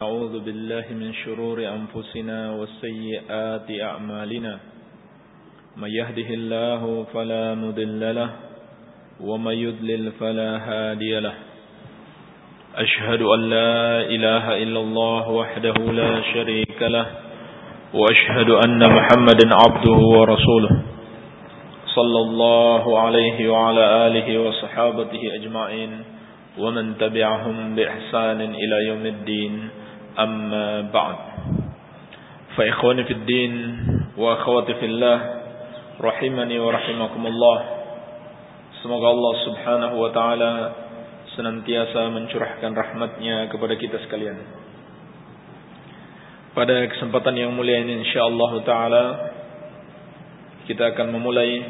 أعوذ بالله من شرور أنفسنا وسيئات أعمالنا. من يهده الله فلا مضل له ومن يضلل فلا هادي له. أشهد أن لا إله إلا الله وحده لا شريك له وأشهد أن محمدا عبده ورسوله. صلى الله عليه وعلى آله وصحابته أجمعين ومن تبعهم بإحسان إلى يوم الدين. أما بعد فإخواني في الدين وأخواتي في الله rahimani wa rahimakumullah Semoga Allah subhanahu wa ta'ala senantiasa mencurahkan rahmatnya kepada kita sekalian Pada kesempatan yang mulia ini insyaAllah ta'ala Kita akan memulai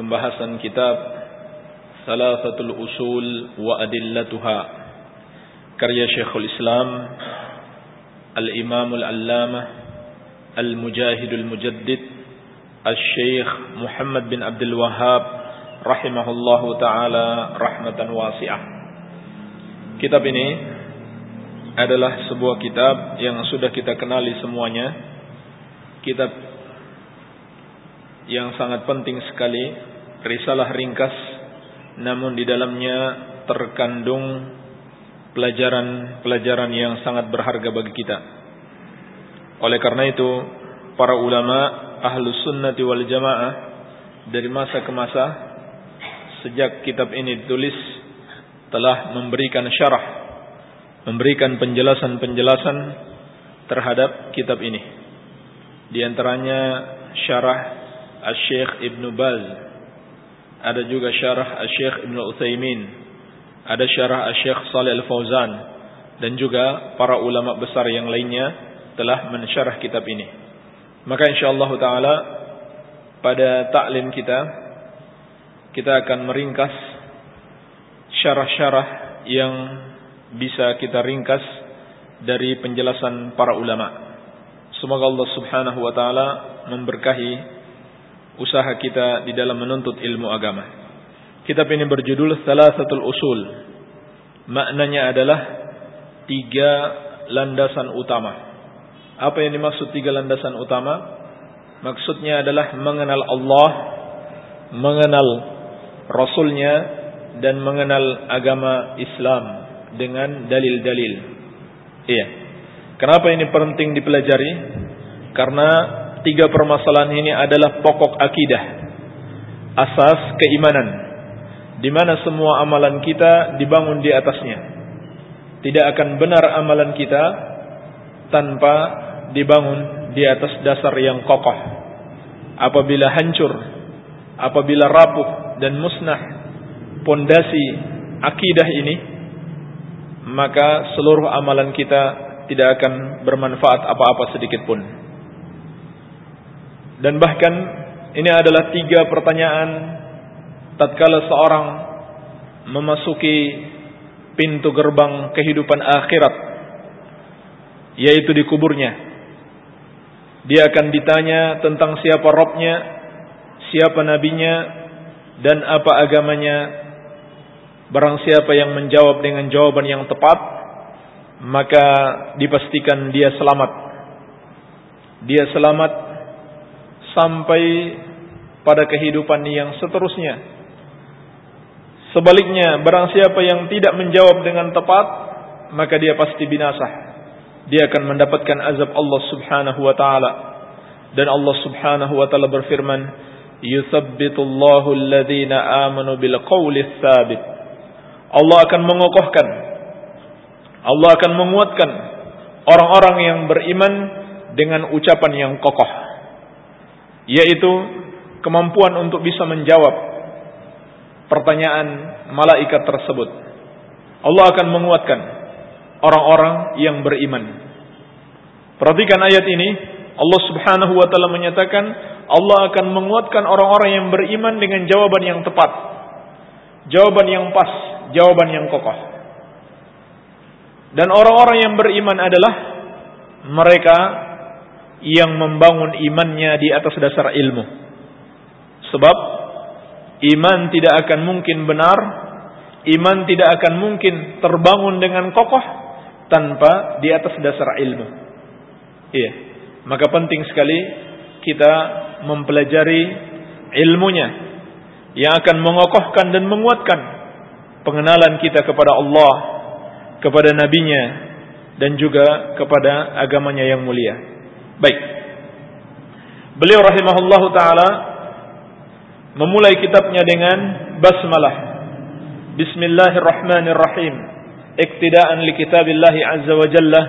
pembahasan kitab Salasatul Usul wa Adillatuha Karya Syekhul Islam Al-Imamul Allamah Al-Mujahidul Mujaddid Al-Syeikh Muhammad bin Abdul Wahab rahimahullahu taala rahmatan wasi'ah. Kitab ini adalah sebuah kitab yang sudah kita kenali semuanya. Kitab yang sangat penting sekali, risalah ringkas namun di dalamnya terkandung pelajaran-pelajaran yang sangat berharga bagi kita. Oleh karena itu, para ulama ahlus sunnati wal jamaah dari masa ke masa sejak kitab ini ditulis telah memberikan syarah memberikan penjelasan-penjelasan terhadap kitab ini di antaranya syarah Asy-Syaikh Ibnu Baz ada juga syarah Asy-Syaikh Ibnu Utsaimin ada syarah Asy-Syaikh Shalih Al-Fauzan dan juga para ulama besar yang lainnya telah mensyarah kitab ini maka insyaallah taala pada taklim kita kita akan meringkas syarah-syarah yang bisa kita ringkas dari penjelasan para ulama. Semoga Allah Subhanahu wa taala memberkahi usaha kita di dalam menuntut ilmu agama. Kitab ini berjudul Salasatul Usul. Maknanya adalah tiga landasan utama. Apa yang dimaksud tiga landasan utama? Maksudnya adalah mengenal Allah, mengenal Rasulnya, dan mengenal agama Islam dengan dalil-dalil. Iya. Kenapa ini penting dipelajari? Karena tiga permasalahan ini adalah pokok akidah, asas keimanan, di mana semua amalan kita dibangun di atasnya. Tidak akan benar amalan kita tanpa dibangun di atas dasar yang kokoh. Apabila hancur, apabila rapuh dan musnah pondasi akidah ini, maka seluruh amalan kita tidak akan bermanfaat apa-apa sedikit pun. Dan bahkan ini adalah tiga pertanyaan tatkala seorang memasuki pintu gerbang kehidupan akhirat yaitu di kuburnya dia akan ditanya tentang siapa Robnya, siapa nabinya, dan apa agamanya. Barang siapa yang menjawab dengan jawaban yang tepat, maka dipastikan dia selamat. Dia selamat sampai pada kehidupan yang seterusnya. Sebaliknya, barang siapa yang tidak menjawab dengan tepat, maka dia pasti binasa dia akan mendapatkan azab Allah Subhanahu wa taala. Dan Allah Subhanahu wa taala berfirman, "Yuthabbitullahu alladhina amanu bil qawli tsabit." Allah akan mengokohkan Allah akan menguatkan orang-orang yang beriman dengan ucapan yang kokoh yaitu kemampuan untuk bisa menjawab pertanyaan malaikat tersebut. Allah akan menguatkan orang-orang yang beriman. Perhatikan ayat ini, Allah Subhanahu wa taala menyatakan Allah akan menguatkan orang-orang yang beriman dengan jawaban yang tepat. Jawaban yang pas, jawaban yang kokoh. Dan orang-orang yang beriman adalah mereka yang membangun imannya di atas dasar ilmu. Sebab iman tidak akan mungkin benar, iman tidak akan mungkin terbangun dengan kokoh tanpa di atas dasar ilmu. Iya. Maka penting sekali kita mempelajari ilmunya yang akan mengokohkan dan menguatkan pengenalan kita kepada Allah, kepada nabinya dan juga kepada agamanya yang mulia. Baik. Beliau rahimahullahu taala memulai kitabnya dengan basmalah. Bismillahirrahmanirrahim. Iktidaan li kitabillahi azza wa jalla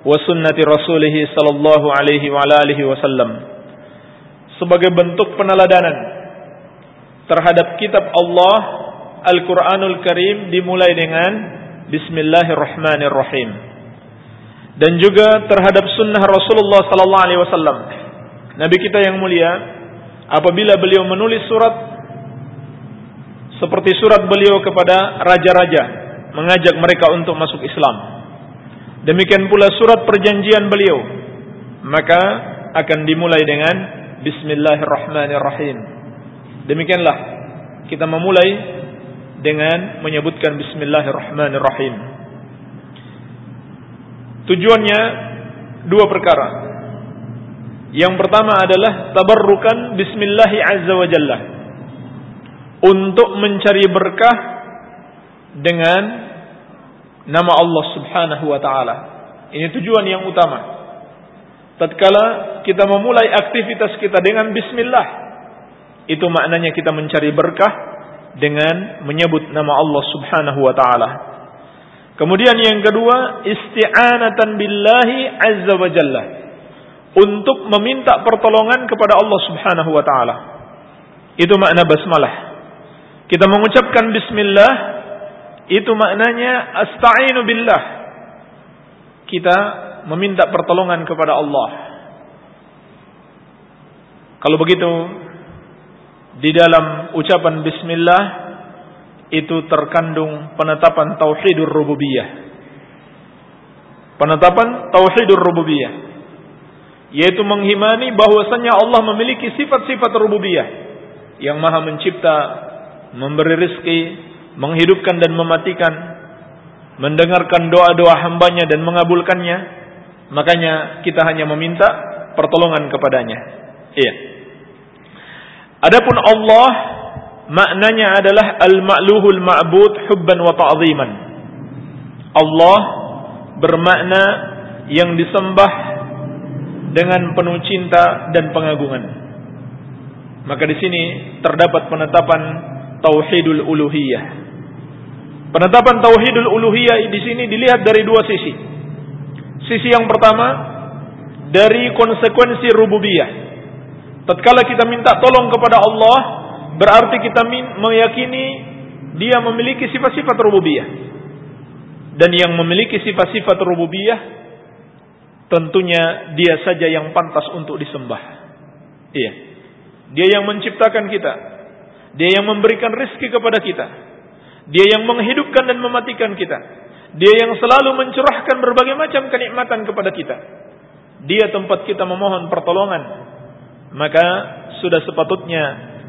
wa sunnati rasulih sallallahu alaihi wa alihi wasallam. Sebagai bentuk peneladanan terhadap kitab Allah Al-Qur'anul Karim dimulai dengan Bismillahirrahmanirrahim. Dan juga terhadap sunnah Rasulullah sallallahu alaihi wasallam. Nabi kita yang mulia apabila beliau menulis surat seperti surat beliau kepada raja-raja mengajak mereka untuk masuk Islam. Demikian pula surat perjanjian beliau maka akan dimulai dengan bismillahirrahmanirrahim. Demikianlah kita memulai dengan menyebutkan bismillahirrahmanirrahim. Tujuannya dua perkara. Yang pertama adalah tabarrukan bismillahi azza wa jalla. Untuk mencari berkah dengan nama Allah Subhanahu wa taala. Ini tujuan yang utama. Tatkala kita memulai aktivitas kita dengan bismillah, itu maknanya kita mencari berkah dengan menyebut nama Allah Subhanahu wa taala. Kemudian yang kedua, isti'anatan billahi azza wa jalla. Untuk meminta pertolongan kepada Allah Subhanahu wa taala. Itu makna basmalah. Kita mengucapkan bismillah itu maknanya asta'inu billah. Kita meminta pertolongan kepada Allah. Kalau begitu, di dalam ucapan bismillah itu terkandung penetapan tauhidur rububiyah. Penetapan tauhidur rububiyah yaitu menghimani bahwasanya Allah memiliki sifat-sifat rububiyah yang Maha mencipta, memberi rizki, menghidupkan dan mematikan, mendengarkan doa-doa hambanya dan mengabulkannya. Makanya kita hanya meminta pertolongan kepadanya. Iya. Adapun Allah maknanya adalah al-ma'luhul ma'bud hubban wa ta'ziman. Allah bermakna yang disembah dengan penuh cinta dan pengagungan. Maka di sini terdapat penetapan tauhidul uluhiyah. Penetapan tauhidul uluhiyah di sini dilihat dari dua sisi. Sisi yang pertama dari konsekuensi rububiyah tatkala kita minta tolong kepada Allah, berarti kita meyakini dia memiliki sifat-sifat rububiyah. Dan yang memiliki sifat-sifat rububiyah tentunya dia saja yang pantas untuk disembah. Iya. Dia yang menciptakan kita. Dia yang memberikan rezeki kepada kita. Dia yang menghidupkan dan mematikan kita. Dia yang selalu mencurahkan berbagai macam kenikmatan kepada kita. Dia tempat kita memohon pertolongan maka sudah sepatutnya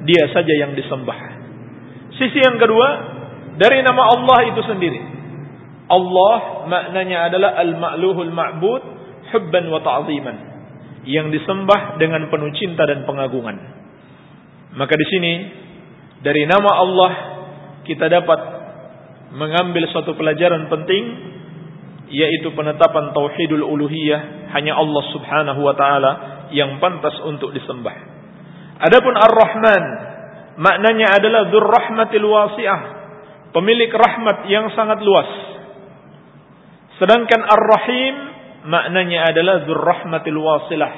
dia saja yang disembah. Sisi yang kedua dari nama Allah itu sendiri. Allah maknanya adalah al-ma'luhul ma'bud hubban wa ta'ziman. Yang disembah dengan penuh cinta dan pengagungan. Maka di sini dari nama Allah kita dapat mengambil suatu pelajaran penting yaitu penetapan tauhidul uluhiyah hanya Allah Subhanahu wa taala yang pantas untuk disembah. Adapun Ar-Rahman maknanya adalah Dzurrahmatil Wasi'ah, pemilik rahmat yang sangat luas. Sedangkan Ar-Rahim maknanya adalah Dzurrahmatil Wasilah,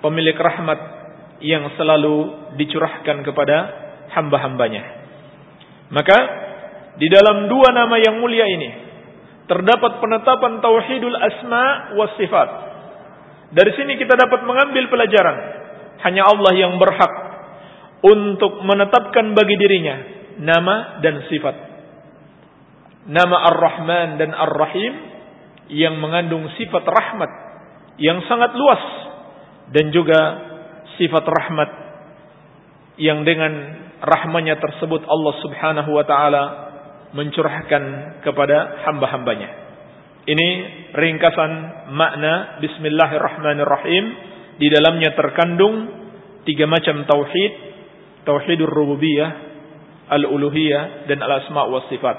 pemilik rahmat yang selalu dicurahkan kepada hamba-hambanya. Maka di dalam dua nama yang mulia ini terdapat penetapan tauhidul asma was sifat dari sini kita dapat mengambil pelajaran. Hanya Allah yang berhak untuk menetapkan bagi dirinya nama dan sifat. Nama Ar-Rahman dan Ar-Rahim yang mengandung sifat rahmat yang sangat luas dan juga sifat rahmat yang dengan rahmanya tersebut Allah Subhanahu wa taala mencurahkan kepada hamba-hambanya. Ini ringkasan makna Bismillahirrahmanirrahim. Di dalamnya terkandung tiga macam tauhid. Tauhidur rububiyah, al-uluhiyah, dan al-asma' wa sifat.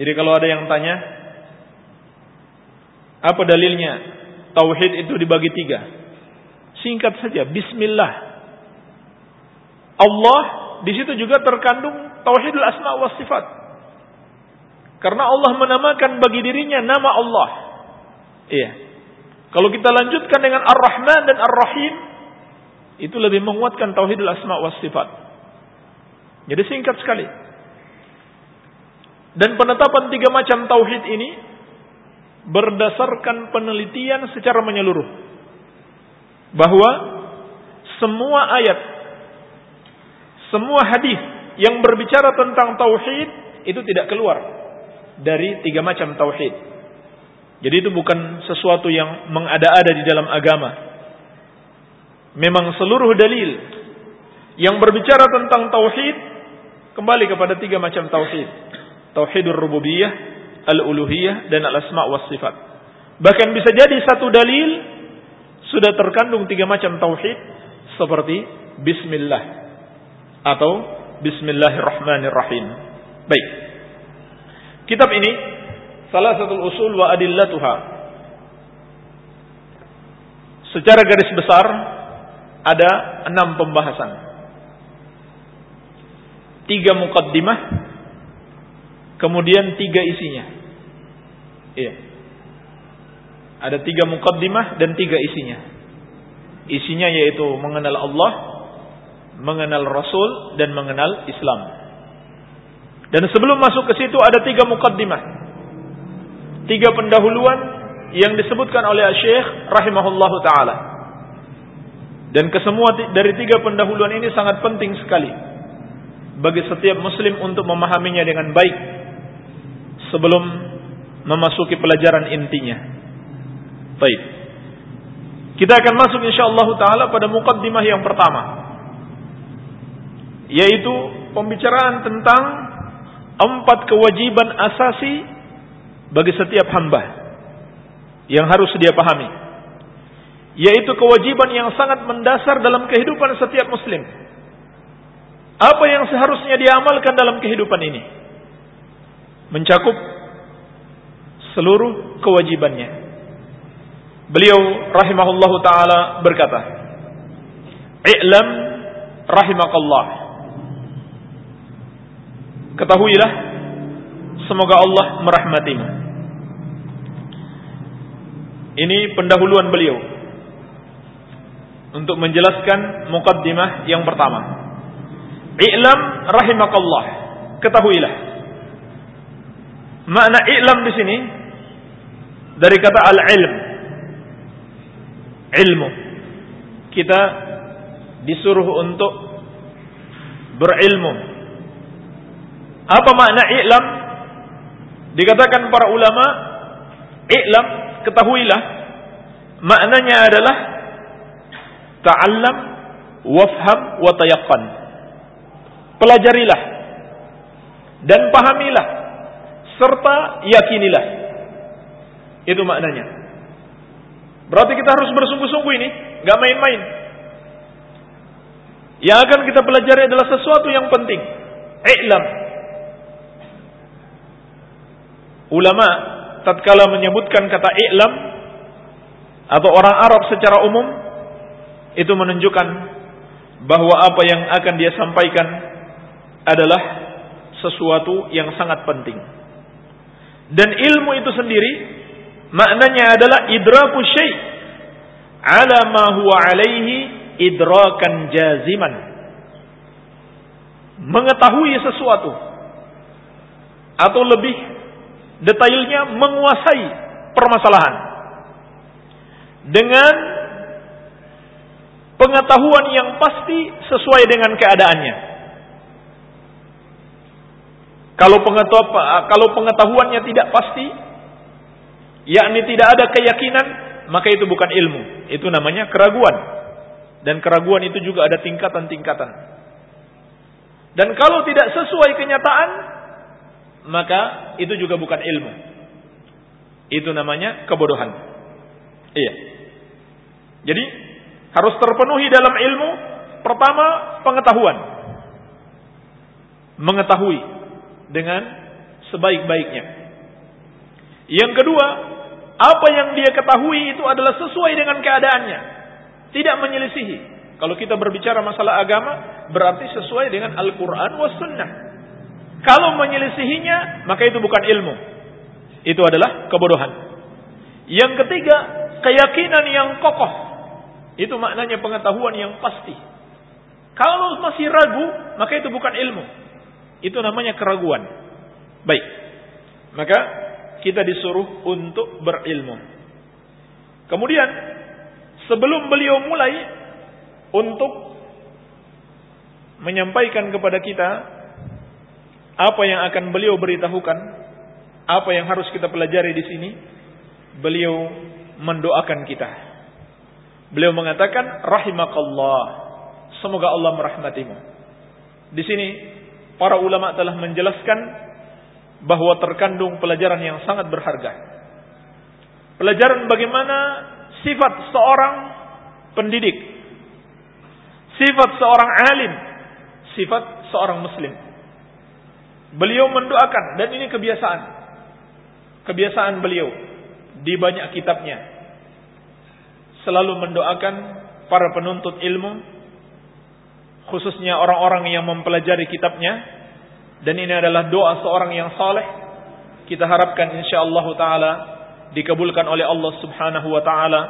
Jadi kalau ada yang tanya, apa dalilnya? Tauhid itu dibagi tiga. Singkat saja, Bismillah. Allah di situ juga terkandung tauhidul asma wa sifat. Karena Allah menamakan bagi dirinya nama Allah. Iya. Kalau kita lanjutkan dengan Ar-Rahman dan Ar-Rahim, itu lebih menguatkan tauhidul asma wa sifat. Jadi singkat sekali. Dan penetapan tiga macam tauhid ini berdasarkan penelitian secara menyeluruh bahwa semua ayat semua hadis yang berbicara tentang tauhid itu tidak keluar dari tiga macam tauhid. Jadi itu bukan sesuatu yang mengada-ada di dalam agama. Memang seluruh dalil yang berbicara tentang tauhid kembali kepada tiga macam tauhid. Tauhidur rububiyah, al-uluhiyah dan al-asma was sifat. Bahkan bisa jadi satu dalil sudah terkandung tiga macam tauhid seperti bismillah atau bismillahirrahmanirrahim. Baik. Kitab ini salah satu usul wa adillatuha. Secara garis besar ada enam pembahasan. Tiga mukaddimah, kemudian tiga isinya. Iya. Ada tiga mukaddimah dan tiga isinya. Isinya yaitu mengenal Allah, mengenal Rasul, dan mengenal Islam. Dan sebelum masuk ke situ ada tiga mukaddimah. Tiga pendahuluan yang disebutkan oleh Syekh rahimahullahu taala. Dan kesemua dari tiga pendahuluan ini sangat penting sekali bagi setiap muslim untuk memahaminya dengan baik sebelum memasuki pelajaran intinya. Baik. Kita akan masuk insyaallah taala pada mukaddimah yang pertama yaitu pembicaraan tentang empat kewajiban asasi bagi setiap hamba yang harus dia pahami yaitu kewajiban yang sangat mendasar dalam kehidupan setiap muslim apa yang seharusnya dia amalkan dalam kehidupan ini mencakup seluruh kewajibannya beliau rahimahullahu taala berkata i'lam rahimakallah Ketahuilah semoga Allah merahmatimu. Ini pendahuluan beliau untuk menjelaskan mukaddimah yang pertama. I'lam rahimakallah. Ketahuilah. Makna i'lam di sini dari kata al-ilm. Ilmu. Kita disuruh untuk berilmu apa makna i'lam? Dikatakan para ulama, i'lam, ketahuilah, maknanya adalah ta'allam, wafham, wa tayaqqan. Pelajarilah dan pahamilah serta yakinilah. Itu maknanya. Berarti kita harus bersungguh-sungguh ini, nggak main-main. Yang akan kita pelajari adalah sesuatu yang penting. I'lam, ulama tatkala menyebutkan kata i'lam atau orang Arab secara umum itu menunjukkan bahwa apa yang akan dia sampaikan adalah sesuatu yang sangat penting. Dan ilmu itu sendiri maknanya adalah idraku syai' ala ma huwa alaihi idrakan jaziman. Mengetahui sesuatu atau lebih detailnya menguasai permasalahan dengan pengetahuan yang pasti sesuai dengan keadaannya. Kalau pengetahuan, kalau pengetahuannya tidak pasti, yakni tidak ada keyakinan, maka itu bukan ilmu. Itu namanya keraguan. Dan keraguan itu juga ada tingkatan-tingkatan. Dan kalau tidak sesuai kenyataan, maka itu juga bukan ilmu. Itu namanya kebodohan. Iya. Jadi harus terpenuhi dalam ilmu pertama pengetahuan. Mengetahui dengan sebaik-baiknya. Yang kedua, apa yang dia ketahui itu adalah sesuai dengan keadaannya. Tidak menyelisihi. Kalau kita berbicara masalah agama, berarti sesuai dengan Al-Quran was sunnah. Kalau menyelisihinya, maka itu bukan ilmu. Itu adalah kebodohan. Yang ketiga, keyakinan yang kokoh. Itu maknanya pengetahuan yang pasti. Kalau masih ragu, maka itu bukan ilmu. Itu namanya keraguan. Baik. Maka kita disuruh untuk berilmu. Kemudian, sebelum beliau mulai untuk menyampaikan kepada kita apa yang akan beliau beritahukan, apa yang harus kita pelajari di sini? Beliau mendoakan kita. Beliau mengatakan rahimakallah. Semoga Allah merahmatimu. Di sini para ulama telah menjelaskan bahwa terkandung pelajaran yang sangat berharga. Pelajaran bagaimana sifat seorang pendidik, sifat seorang alim, sifat seorang muslim. Beliau mendoakan dan ini kebiasaan kebiasaan beliau di banyak kitabnya selalu mendoakan para penuntut ilmu khususnya orang-orang yang mempelajari kitabnya dan ini adalah doa seorang yang saleh kita harapkan insyaallah taala dikabulkan oleh Allah Subhanahu wa taala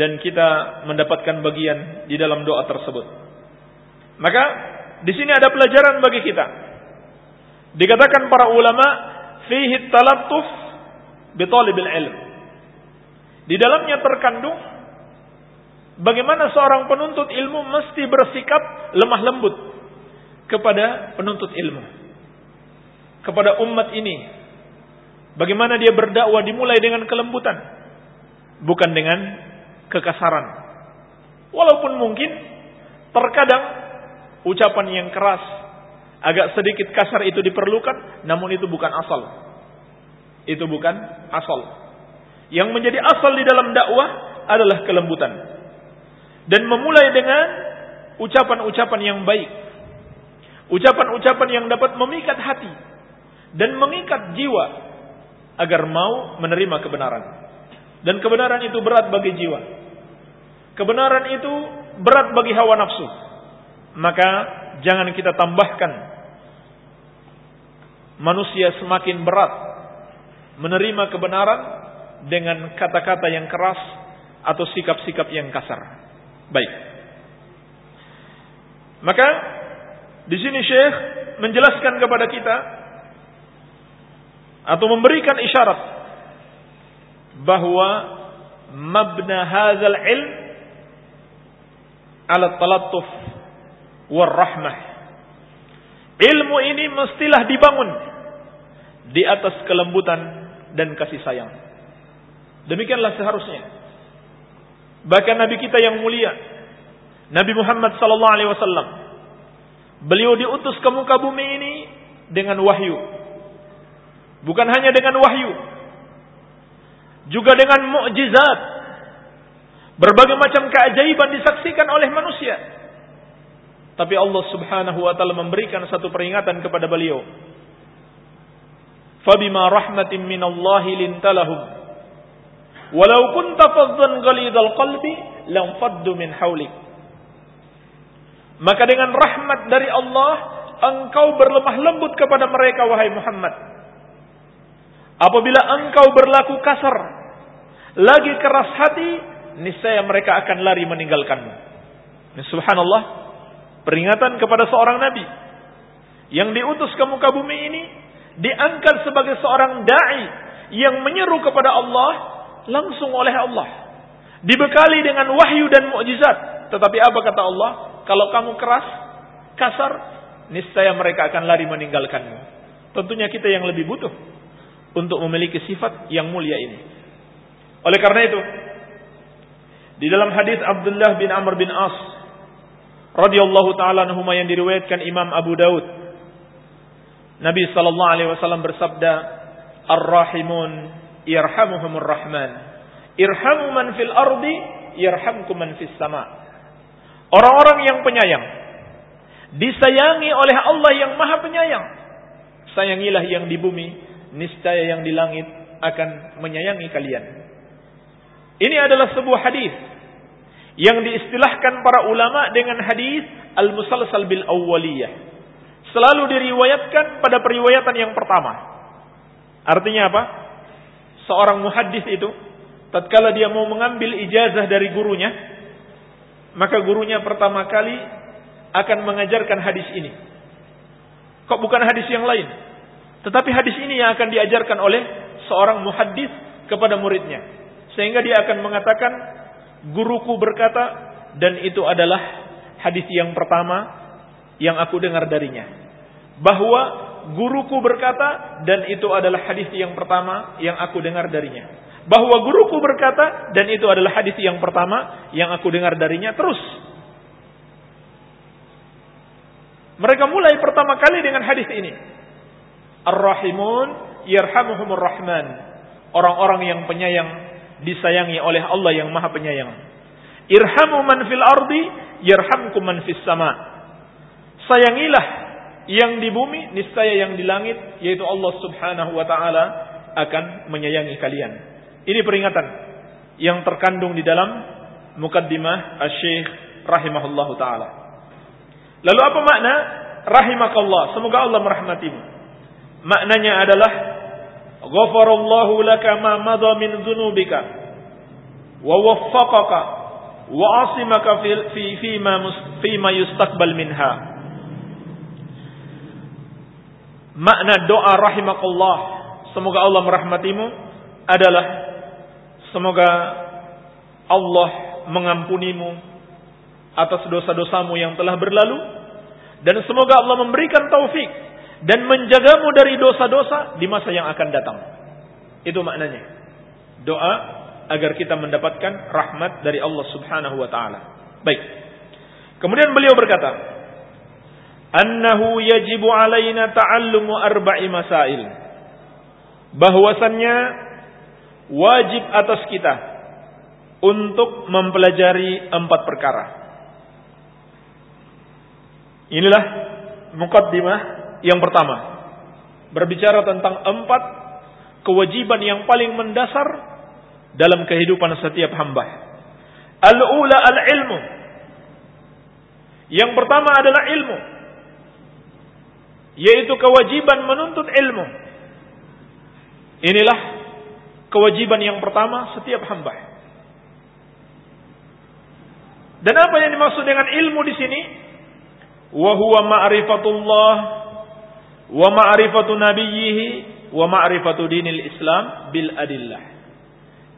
dan kita mendapatkan bagian di dalam doa tersebut maka di sini ada pelajaran bagi kita dikatakan para ulama fihi talattuf bitalibil ilm. Di dalamnya terkandung bagaimana seorang penuntut ilmu mesti bersikap lemah lembut kepada penuntut ilmu. Kepada umat ini. Bagaimana dia berdakwah dimulai dengan kelembutan, bukan dengan kekasaran. Walaupun mungkin terkadang ucapan yang keras, agak sedikit kasar itu diperlukan, namun itu bukan asal. Itu bukan asal. Yang menjadi asal di dalam dakwah adalah kelembutan. Dan memulai dengan ucapan-ucapan yang baik. Ucapan-ucapan yang dapat memikat hati. Dan mengikat jiwa. Agar mau menerima kebenaran. Dan kebenaran itu berat bagi jiwa. Kebenaran itu berat bagi hawa nafsu. Maka jangan kita tambahkan manusia semakin berat menerima kebenaran dengan kata-kata yang keras atau sikap-sikap yang kasar. Baik. Maka di sini Syekh menjelaskan kepada kita atau memberikan isyarat bahwa mabna hadzal ilm ala talattuf war rahmah. Ilmu ini mestilah dibangun di atas kelembutan dan kasih sayang. Demikianlah seharusnya. Bahkan Nabi kita yang mulia, Nabi Muhammad sallallahu alaihi wasallam, beliau diutus ke muka bumi ini dengan wahyu. Bukan hanya dengan wahyu. Juga dengan mukjizat. Berbagai macam keajaiban disaksikan oleh manusia. Tapi Allah Subhanahu wa taala memberikan satu peringatan kepada beliau. Fabima rahmatin minallahi lintalahum. Walau kunta faddan ghalidal qalbi lam faddu min hawlik. Maka dengan rahmat dari Allah engkau berlemah lembut kepada mereka wahai Muhammad apabila engkau berlaku kasar lagi keras hati niscaya mereka akan lari meninggalkanmu subhanallah peringatan kepada seorang nabi yang diutus ke muka bumi ini diangkat sebagai seorang dai yang menyeru kepada Allah langsung oleh Allah. Dibekali dengan wahyu dan mukjizat. Tetapi apa kata Allah? Kalau kamu keras, kasar, niscaya mereka akan lari meninggalkanmu. Tentunya kita yang lebih butuh untuk memiliki sifat yang mulia ini. Oleh karena itu, di dalam hadis Abdullah bin Amr bin As radhiyallahu taala anhu yang diriwayatkan Imam Abu Daud Nabi sallallahu alaihi wasallam bersabda, "Ar-rahimun yarhamuhumur rahman. Irhamu man fil ardi yarhamkum man fis sama. Orang-orang yang penyayang disayangi oleh Allah yang Maha Penyayang. Sayangilah yang di bumi, niscaya yang di langit akan menyayangi kalian. Ini adalah sebuah hadis yang diistilahkan para ulama dengan hadis al-musalsal bil awwaliyah. Selalu diriwayatkan pada periwayatan yang pertama. Artinya apa? Seorang muhaddis itu tatkala dia mau mengambil ijazah dari gurunya, maka gurunya pertama kali akan mengajarkan hadis ini. Kok bukan hadis yang lain? Tetapi hadis ini yang akan diajarkan oleh seorang muhaddis kepada muridnya. Sehingga dia akan mengatakan, guruku berkata, dan itu adalah hadis yang pertama yang aku dengar darinya. Bahwa guruku berkata, dan itu adalah hadis yang pertama yang aku dengar darinya. Bahwa guruku berkata, dan itu adalah hadis yang pertama yang aku dengar darinya. Terus Mereka mulai pertama kali dengan hadis ini. Ar-Rahimun yarhamuhumur Rahman. Orang-orang yang penyayang disayangi oleh Allah yang Maha Penyayang. Irhamu man fil ardi yarhamkum man fis sama. Sayangilah yang di bumi niscaya yang di langit yaitu Allah Subhanahu wa taala akan menyayangi kalian. Ini peringatan yang terkandung di dalam mukaddimah Asy-Syaikh rahimahullahu taala. Lalu apa makna rahimakallah? Semoga Allah merahmatimu. Maknanya adalah ghafarallahu laka ma madha min dzunubika wa waffaqaka wa asimaka fi fi ma fi ma yustaqbal minha. Makna doa rahimakallah, semoga Allah merahmatimu adalah semoga Allah mengampunimu atas dosa-dosamu yang telah berlalu dan semoga Allah memberikan taufik dan menjagamu dari dosa-dosa di masa yang akan datang. Itu maknanya. Doa agar kita mendapatkan rahmat dari Allah Subhanahu wa taala. Baik. Kemudian beliau berkata, "Annahu yajibu alaina ta'allumu arba'i masail." Bahwasannya wajib atas kita untuk mempelajari empat perkara. Inilah mukaddimah yang pertama. Berbicara tentang empat kewajiban yang paling mendasar dalam kehidupan setiap hamba. Al-ula al-ilmu. Yang pertama adalah ilmu. Yaitu kewajiban menuntut ilmu. Inilah kewajiban yang pertama setiap hamba. Dan apa yang dimaksud dengan ilmu di sini? wa huwa ma'rifatullah wa ma'rifatu nabiyhi wa ma'rifatu dinil Islam bil adillah.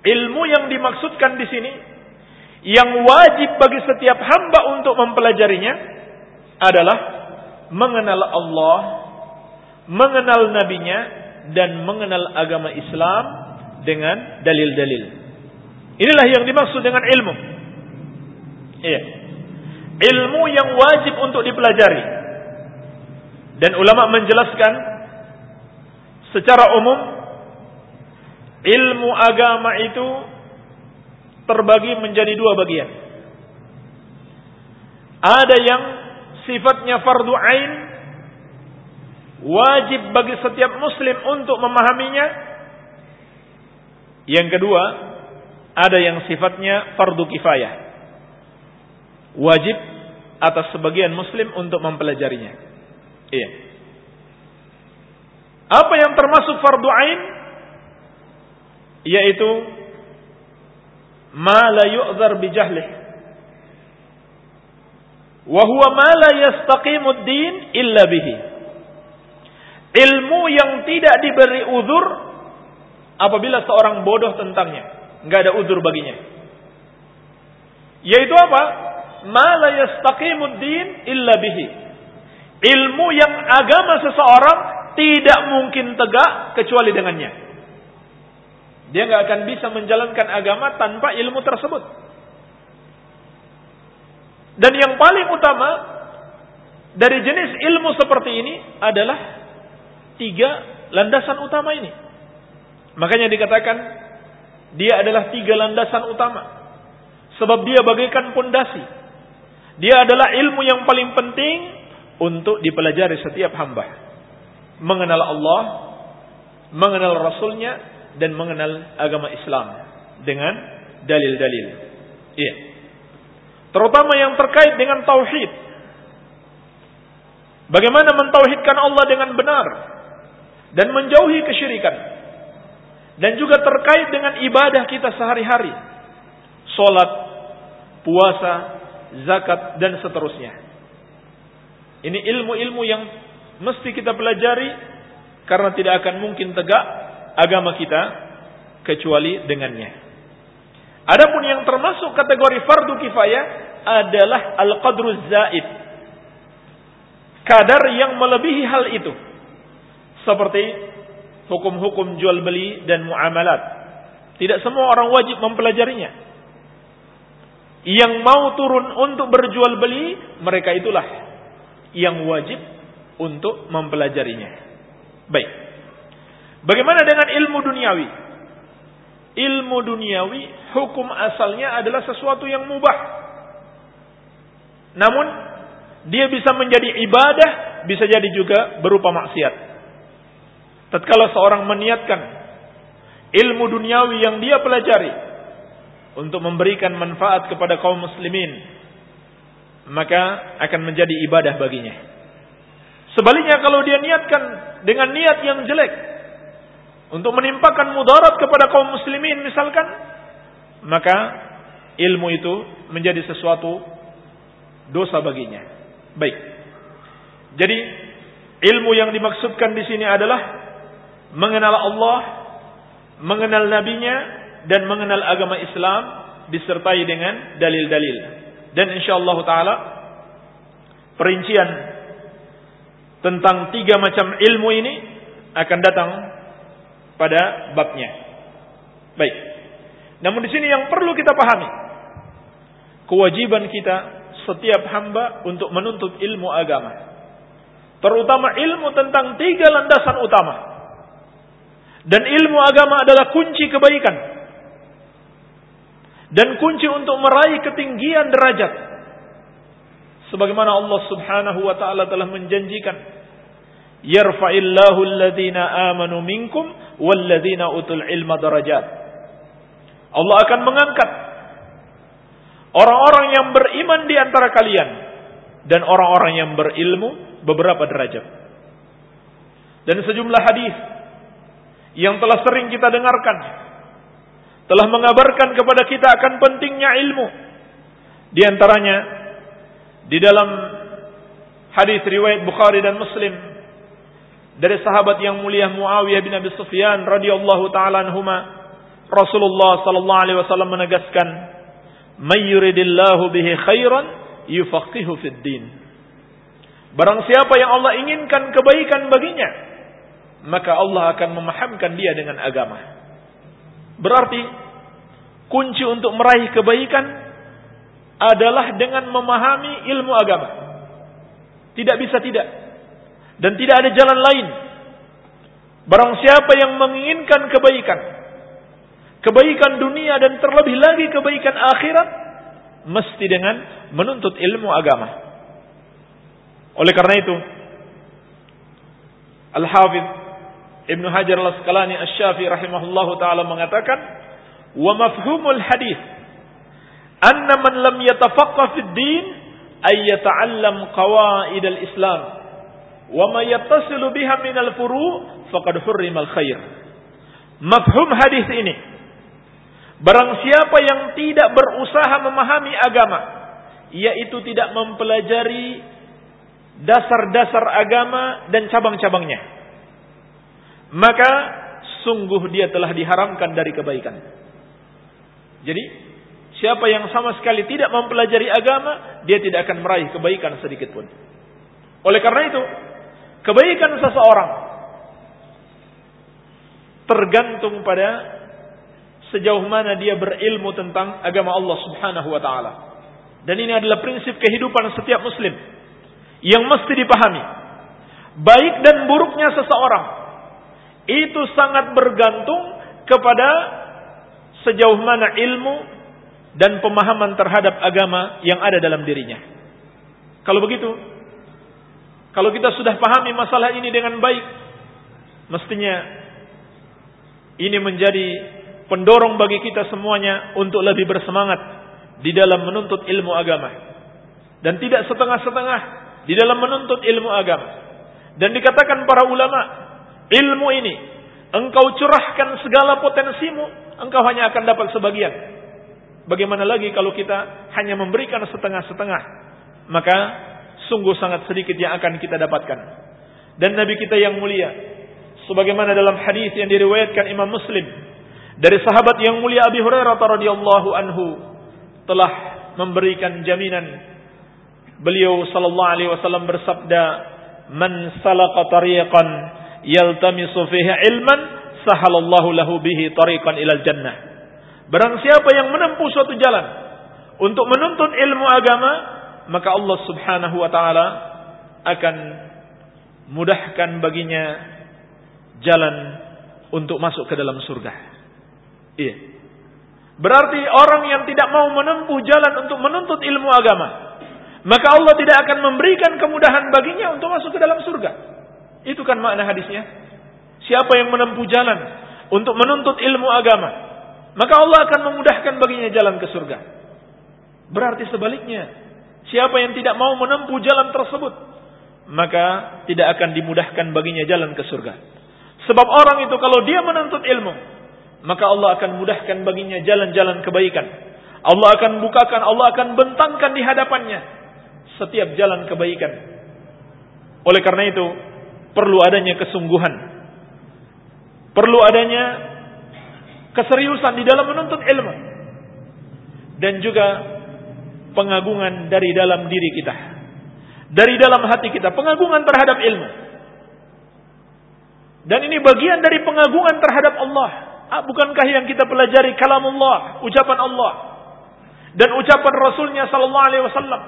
Ilmu yang dimaksudkan di sini yang wajib bagi setiap hamba untuk mempelajarinya adalah mengenal Allah, mengenal nabinya dan mengenal agama Islam dengan dalil-dalil. Inilah yang dimaksud dengan ilmu. Iya ilmu yang wajib untuk dipelajari. Dan ulama menjelaskan secara umum ilmu agama itu terbagi menjadi dua bagian. Ada yang sifatnya fardu ain wajib bagi setiap muslim untuk memahaminya. Yang kedua, ada yang sifatnya fardu kifayah wajib atas sebagian muslim untuk mempelajarinya. Iya. Apa yang termasuk fardu ain? Yaitu ma la yu'dzar bi jahlih. Wa huwa ma la yastaqimu din illa bihi. Ilmu yang tidak diberi uzur apabila seorang bodoh tentangnya, enggak ada uzur baginya. Yaitu apa? ma la yastaqimud din illa bihi. Ilmu yang agama seseorang tidak mungkin tegak kecuali dengannya. Dia nggak akan bisa menjalankan agama tanpa ilmu tersebut. Dan yang paling utama dari jenis ilmu seperti ini adalah tiga landasan utama ini. Makanya dikatakan dia adalah tiga landasan utama. Sebab dia bagaikan pondasi. Dia adalah ilmu yang paling penting untuk dipelajari setiap hamba. Mengenal Allah, mengenal Rasulnya, dan mengenal agama Islam dengan dalil-dalil. Iya. Terutama yang terkait dengan tauhid. Bagaimana mentauhidkan Allah dengan benar dan menjauhi kesyirikan dan juga terkait dengan ibadah kita sehari-hari. Salat, puasa, zakat dan seterusnya. Ini ilmu-ilmu yang mesti kita pelajari karena tidak akan mungkin tegak agama kita kecuali dengannya. Adapun yang termasuk kategori fardu kifayah adalah al-qadru zaid. Kadar yang melebihi hal itu. Seperti hukum-hukum jual beli dan muamalat. Tidak semua orang wajib mempelajarinya. Yang mau turun untuk berjual beli, mereka itulah yang wajib untuk mempelajarinya. Baik. Bagaimana dengan ilmu duniawi? Ilmu duniawi hukum asalnya adalah sesuatu yang mubah. Namun dia bisa menjadi ibadah, bisa jadi juga berupa maksiat tatkala seorang meniatkan ilmu duniawi yang dia pelajari untuk memberikan manfaat kepada kaum muslimin maka akan menjadi ibadah baginya. Sebaliknya kalau dia niatkan dengan niat yang jelek untuk menimpakan mudarat kepada kaum muslimin misalkan maka ilmu itu menjadi sesuatu dosa baginya. Baik. Jadi ilmu yang dimaksudkan di sini adalah mengenal Allah, mengenal nabinya dan mengenal agama Islam disertai dengan dalil-dalil. Dan insyaallah taala perincian tentang tiga macam ilmu ini akan datang pada babnya. Baik. Namun di sini yang perlu kita pahami kewajiban kita setiap hamba untuk menuntut ilmu agama. Terutama ilmu tentang tiga landasan utama dan ilmu agama adalah kunci kebaikan. Dan kunci untuk meraih ketinggian derajat. Sebagaimana Allah subhanahu wa ta'ala telah menjanjikan. Yarfa'illahu alladhina amanu minkum walladhina utul ilma darajat. Allah akan mengangkat orang-orang yang beriman di antara kalian dan orang-orang yang berilmu beberapa derajat. Dan sejumlah hadis yang telah sering kita dengarkan telah mengabarkan kepada kita akan pentingnya ilmu. Di antaranya di dalam hadis riwayat Bukhari dan Muslim dari sahabat yang mulia Muawiyah bin Abi Sufyan radhiyallahu taala anhuma Rasulullah sallallahu alaihi wasallam menegaskan may yuridillahu bihi khairan yufaqihu fid din Barang siapa yang Allah inginkan kebaikan baginya maka Allah akan memahamkan dia dengan agama. Berarti kunci untuk meraih kebaikan adalah dengan memahami ilmu agama. Tidak bisa tidak. Dan tidak ada jalan lain. Barang siapa yang menginginkan kebaikan, kebaikan dunia dan terlebih lagi kebaikan akhirat, mesti dengan menuntut ilmu agama. Oleh karena itu, Al-Hafidh Ibnu Hajar Al-Asqalani Asy-Syafi'i rahimahullahu taala mengatakan, "Wa mafhumul hadis anna man lam yatafaqqah fid din ay yata'allam qawaid al-Islam wa ma yattasilu biha min al-furu' faqad hurrima al-khair." Mafhum hadis ini Barang siapa yang tidak berusaha memahami agama, yaitu tidak mempelajari dasar-dasar agama dan cabang-cabangnya maka sungguh dia telah diharamkan dari kebaikan. Jadi, siapa yang sama sekali tidak mempelajari agama, dia tidak akan meraih kebaikan sedikit pun. Oleh karena itu, kebaikan seseorang tergantung pada sejauh mana dia berilmu tentang agama Allah Subhanahu wa taala. Dan ini adalah prinsip kehidupan setiap muslim yang mesti dipahami. Baik dan buruknya seseorang itu sangat bergantung kepada sejauh mana ilmu dan pemahaman terhadap agama yang ada dalam dirinya. Kalau begitu, kalau kita sudah pahami masalah ini dengan baik, mestinya ini menjadi pendorong bagi kita semuanya untuk lebih bersemangat di dalam menuntut ilmu agama. Dan tidak setengah-setengah di dalam menuntut ilmu agama. Dan dikatakan para ulama, ilmu ini engkau curahkan segala potensimu, engkau hanya akan dapat sebagian. Bagaimana lagi kalau kita hanya memberikan setengah-setengah? Maka sungguh sangat sedikit yang akan kita dapatkan. Dan Nabi kita yang mulia, sebagaimana dalam hadis yang diriwayatkan Imam Muslim dari sahabat yang mulia Abi Hurairah radhiyallahu anhu telah memberikan jaminan beliau sallallahu alaihi wasallam bersabda man salaka tariqan yaltamisu fihi ilman sahalallahu lahu bihi tariqan ilal jannah barang siapa yang menempuh suatu jalan untuk menuntut ilmu agama maka Allah Subhanahu wa taala akan mudahkan baginya jalan untuk masuk ke dalam surga Iya. Berarti orang yang tidak mau menempuh jalan untuk menuntut ilmu agama, maka Allah tidak akan memberikan kemudahan baginya untuk masuk ke dalam surga. Itu kan makna hadisnya. Siapa yang menempuh jalan untuk menuntut ilmu agama, maka Allah akan memudahkan baginya jalan ke surga. Berarti sebaliknya, siapa yang tidak mau menempuh jalan tersebut, maka tidak akan dimudahkan baginya jalan ke surga. Sebab orang itu kalau dia menuntut ilmu, maka Allah akan mudahkan baginya jalan-jalan kebaikan. Allah akan bukakan, Allah akan bentangkan di hadapannya setiap jalan kebaikan. Oleh karena itu, perlu adanya kesungguhan. Perlu adanya keseriusan di dalam menuntut ilmu. Dan juga pengagungan dari dalam diri kita. Dari dalam hati kita, pengagungan terhadap ilmu. Dan ini bagian dari pengagungan terhadap Allah. Ah, bukankah yang kita pelajari kalamullah, ucapan Allah dan ucapan Rasulnya sallallahu alaihi wasallam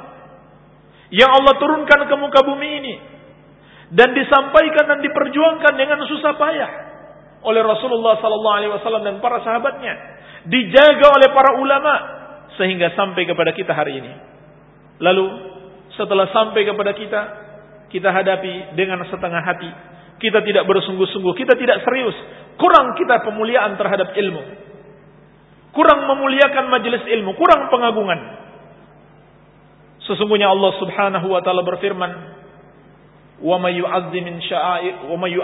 yang Allah turunkan ke muka bumi ini dan disampaikan dan diperjuangkan dengan susah payah oleh Rasulullah sallallahu alaihi wasallam dan para sahabatnya, dijaga oleh para ulama sehingga sampai kepada kita hari ini. Lalu setelah sampai kepada kita, kita hadapi dengan setengah hati. Kita tidak bersungguh-sungguh, kita tidak serius Kurang kita pemuliaan terhadap ilmu. Kurang memuliakan majelis ilmu, kurang pengagungan. Sesungguhnya Allah Subhanahu wa taala berfirman, "Wa may yu'azzim sya'air wa may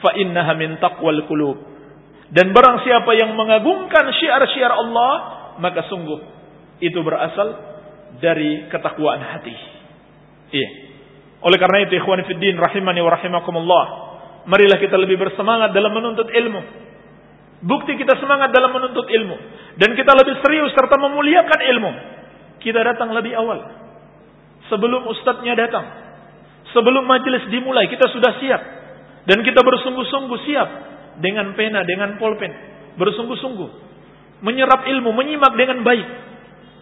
fa min taqwal qulub." Dan barang siapa yang mengagungkan syiar-syiar Allah, maka sungguh itu berasal dari ketakwaan hati. Iya. Oleh karena itu ikhwan fillah rahimani wa rahimakumullah, marilah kita lebih bersemangat dalam menuntut ilmu. Bukti kita semangat dalam menuntut ilmu. Dan kita lebih serius serta memuliakan ilmu. Kita datang lebih awal. Sebelum ustadznya datang. Sebelum majelis dimulai, kita sudah siap. Dan kita bersungguh-sungguh siap. Dengan pena, dengan pulpen. Bersungguh-sungguh. Menyerap ilmu, menyimak dengan baik.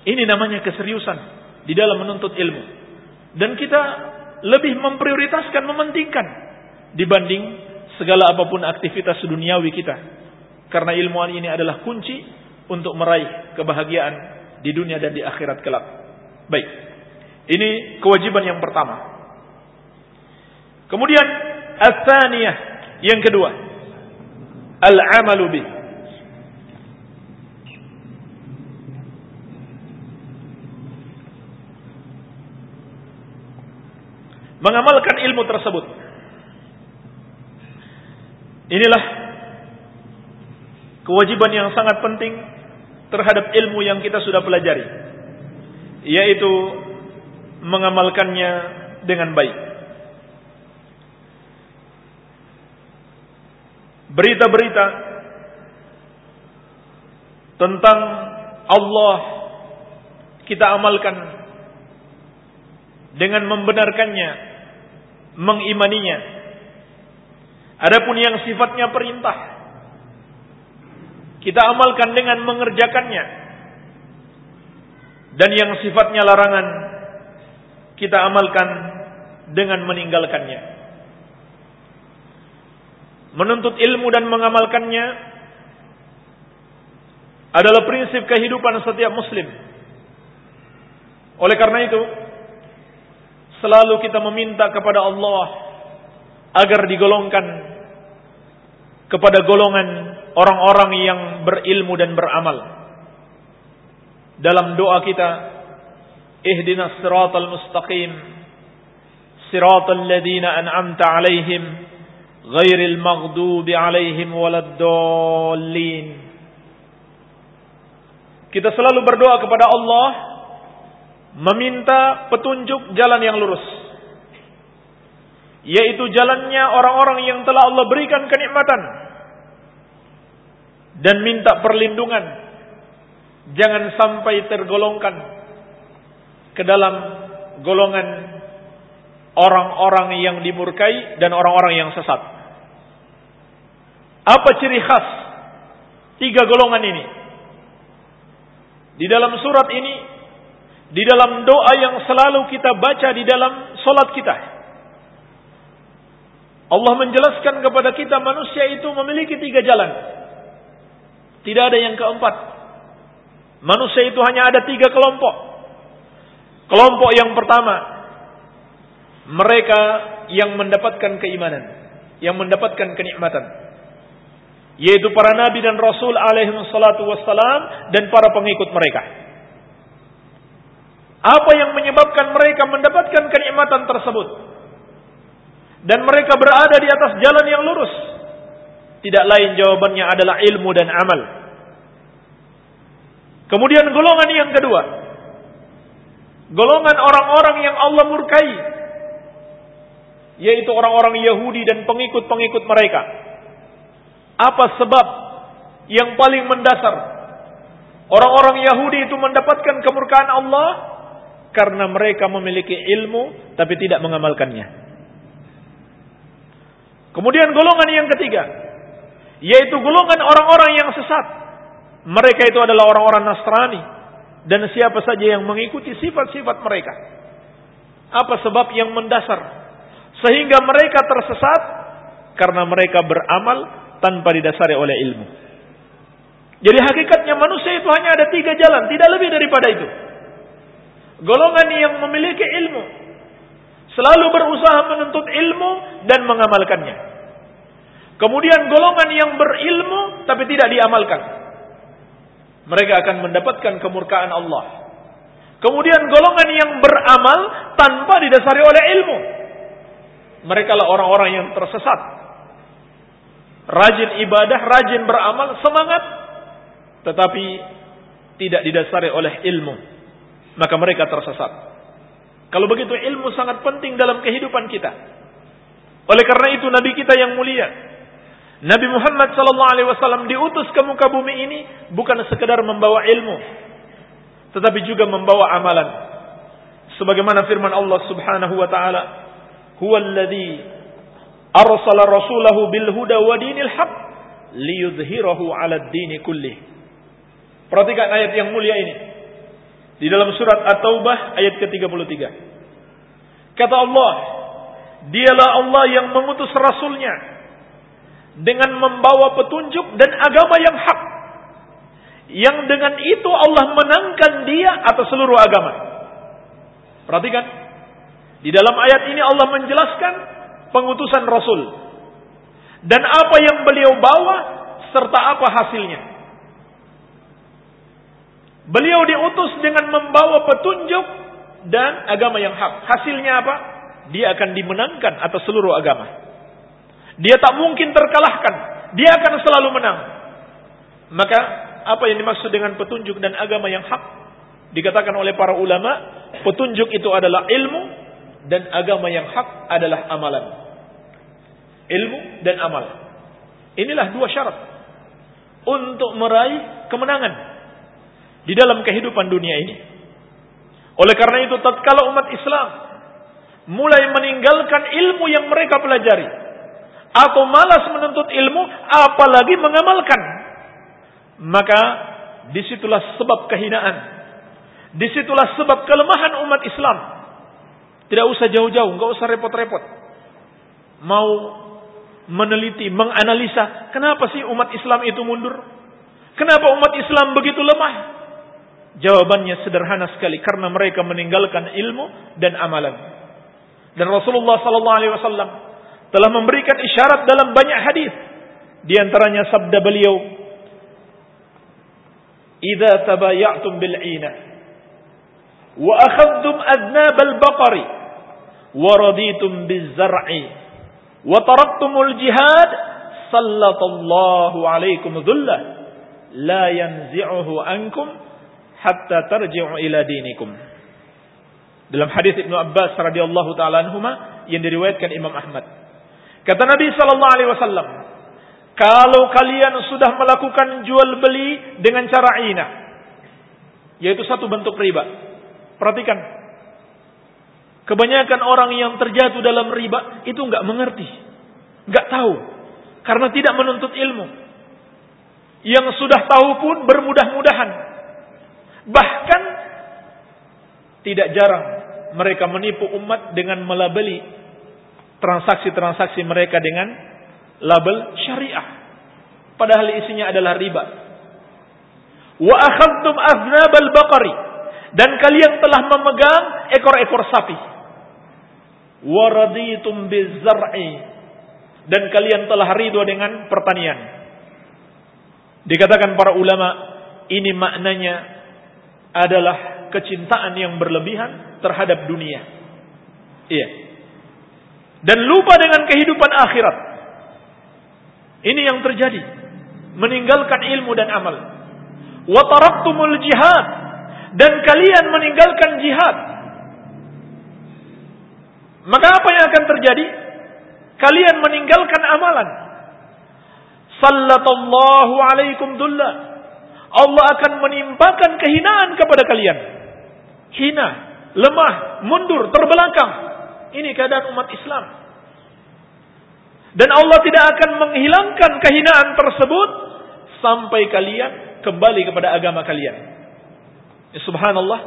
Ini namanya keseriusan. Di dalam menuntut ilmu. Dan kita lebih memprioritaskan, mementingkan dibanding segala apa pun aktivitas duniawi kita. Karena ilmuwan ini adalah kunci untuk meraih kebahagiaan di dunia dan di akhirat kelak. Baik. Ini kewajiban yang pertama. Kemudian as-tsaniyah yang kedua. Al-amalu bih. Mengamalkan ilmu tersebut. Inilah kewajiban yang sangat penting terhadap ilmu yang kita sudah pelajari, yaitu mengamalkannya dengan baik. Berita-berita tentang Allah kita amalkan dengan membenarkannya, mengimaninya Adapun yang sifatnya perintah, kita amalkan dengan mengerjakannya. Dan yang sifatnya larangan, kita amalkan dengan meninggalkannya. menuntut ilmu dan mengamalkannya adalah prinsip kehidupan setiap muslim. Oleh karena itu, selalu kita meminta kepada Allah agar digolongkan kepada golongan orang-orang yang berilmu dan beramal. Dalam doa kita, ihdinas siratal mustaqim, siratal ladzina an'amta 'alaihim, ghairil maghdubi 'alaihim waladdallin. Kita selalu berdoa kepada Allah meminta petunjuk jalan yang lurus. Yaitu jalannya orang-orang yang telah Allah berikan kenikmatan. Dan minta perlindungan. Jangan sampai tergolongkan ke dalam golongan orang-orang yang dimurkai dan orang-orang yang sesat. Apa ciri khas tiga golongan ini? Di dalam surat ini, di dalam doa yang selalu kita baca di dalam solat kita. Allah menjelaskan kepada kita manusia itu memiliki tiga jalan. Tidak ada yang keempat. Manusia itu hanya ada tiga kelompok. Kelompok yang pertama, mereka yang mendapatkan keimanan, yang mendapatkan kenikmatan, yaitu para nabi dan rasul alaihi salatu wassalam dan para pengikut mereka. Apa yang menyebabkan mereka mendapatkan kenikmatan tersebut? Dan mereka berada di atas jalan yang lurus. Tidak lain jawabannya adalah ilmu dan amal. Kemudian golongan yang kedua, golongan orang-orang yang Allah murkai. Yaitu orang-orang Yahudi dan pengikut-pengikut mereka. Apa sebab yang paling mendasar? Orang-orang Yahudi itu mendapatkan kemurkaan Allah karena mereka memiliki ilmu tapi tidak mengamalkannya. Kemudian golongan yang ketiga yaitu golongan orang-orang yang sesat. Mereka itu adalah orang-orang Nasrani dan siapa saja yang mengikuti sifat-sifat mereka. Apa sebab yang mendasar sehingga mereka tersesat karena mereka beramal tanpa didasari oleh ilmu. Jadi hakikatnya manusia itu hanya ada tiga jalan, tidak lebih daripada itu. Golongan yang memiliki ilmu selalu berusaha menuntut ilmu dan mengamalkannya. Kemudian golongan yang berilmu tapi tidak diamalkan mereka akan mendapatkan kemurkaan Allah. Kemudian golongan yang beramal tanpa didasari oleh ilmu. Mereka lah orang-orang yang tersesat. Rajin ibadah, rajin beramal, semangat. Tetapi tidak didasari oleh ilmu. Maka mereka tersesat. Kalau begitu ilmu sangat penting dalam kehidupan kita. Oleh karena itu Nabi kita yang mulia Nabi Muhammad sallallahu alaihi wasallam diutus ke muka bumi ini bukan sekedar membawa ilmu tetapi juga membawa amalan. Sebagaimana firman Allah Subhanahu wa taala, "Huwallazi arsala rasulahu bil huda wa dinil haq liyudhhirahu 'ala ad-dini kullih." Perhatikan ayat yang mulia ini. Di dalam surat At-Taubah ayat ke-33. Kata Allah, Dialah Allah yang mengutus rasulnya dengan membawa petunjuk dan agama yang hak. Yang dengan itu Allah menangkan dia atas seluruh agama. Perhatikan. Di dalam ayat ini Allah menjelaskan pengutusan Rasul. Dan apa yang beliau bawa serta apa hasilnya. Beliau diutus dengan membawa petunjuk dan agama yang hak. Hasilnya apa? Dia akan dimenangkan atas seluruh agama. Dia tak mungkin terkalahkan. Dia akan selalu menang. Maka apa yang dimaksud dengan petunjuk dan agama yang hak? Dikatakan oleh para ulama, petunjuk itu adalah ilmu dan agama yang hak adalah amalan. Ilmu dan amal. Inilah dua syarat untuk meraih kemenangan di dalam kehidupan dunia ini. Oleh karena itu tatkala umat Islam mulai meninggalkan ilmu yang mereka pelajari, atau malas menuntut ilmu, apalagi mengamalkan. Maka di situlah sebab kehinaan. Di situlah sebab kelemahan umat Islam. Tidak usah jauh-jauh, nggak usah repot-repot. Mau meneliti, menganalisa, kenapa sih umat Islam itu mundur? Kenapa umat Islam begitu lemah? Jawabannya sederhana sekali karena mereka meninggalkan ilmu dan amalan. Dan Rasulullah sallallahu alaihi wasallam telah memberikan isyarat dalam banyak hadis. Di antaranya sabda beliau, "Idza tabaya'tum bil 'ina wa akhadtum adnab al-baqari wa raditum biz zar'i wa taraktumul jihad sallallahu alaikum dhullah la yanzi'uhu ankum hatta tarji'u ila dinikum. Dalam hadis Ibnu Abbas radhiyallahu taala anhuma yang diriwayatkan Imam Ahmad. Kata Nabi sallallahu alaihi wasallam, kalau kalian sudah melakukan jual beli dengan cara ina, yaitu satu bentuk riba. Perhatikan, Kebanyakan orang yang terjatuh dalam riba itu nggak mengerti, nggak tahu, karena tidak menuntut ilmu. Yang sudah tahu pun bermudah-mudahan. Bahkan tidak jarang mereka menipu umat dengan melabeli transaksi-transaksi mereka dengan label syariah. Padahal isinya adalah riba. Wa akhadtum aznabal baqari dan kalian telah memegang ekor-ekor sapi waraditum bizar'i dan kalian telah ridho dengan pertanian. Dikatakan para ulama, ini maknanya adalah kecintaan yang berlebihan terhadap dunia. Iya. Dan lupa dengan kehidupan akhirat. Ini yang terjadi. Meninggalkan ilmu dan amal. Wa taraktumul jihad dan kalian meninggalkan jihad maka apa yang akan terjadi? Kalian meninggalkan amalan. Sallallahu alaikum dullah. Allah akan menimpakan kehinaan kepada kalian. Hina, lemah, mundur, terbelakang. Ini keadaan umat Islam. Dan Allah tidak akan menghilangkan kehinaan tersebut sampai kalian kembali kepada agama kalian. Ya, subhanallah.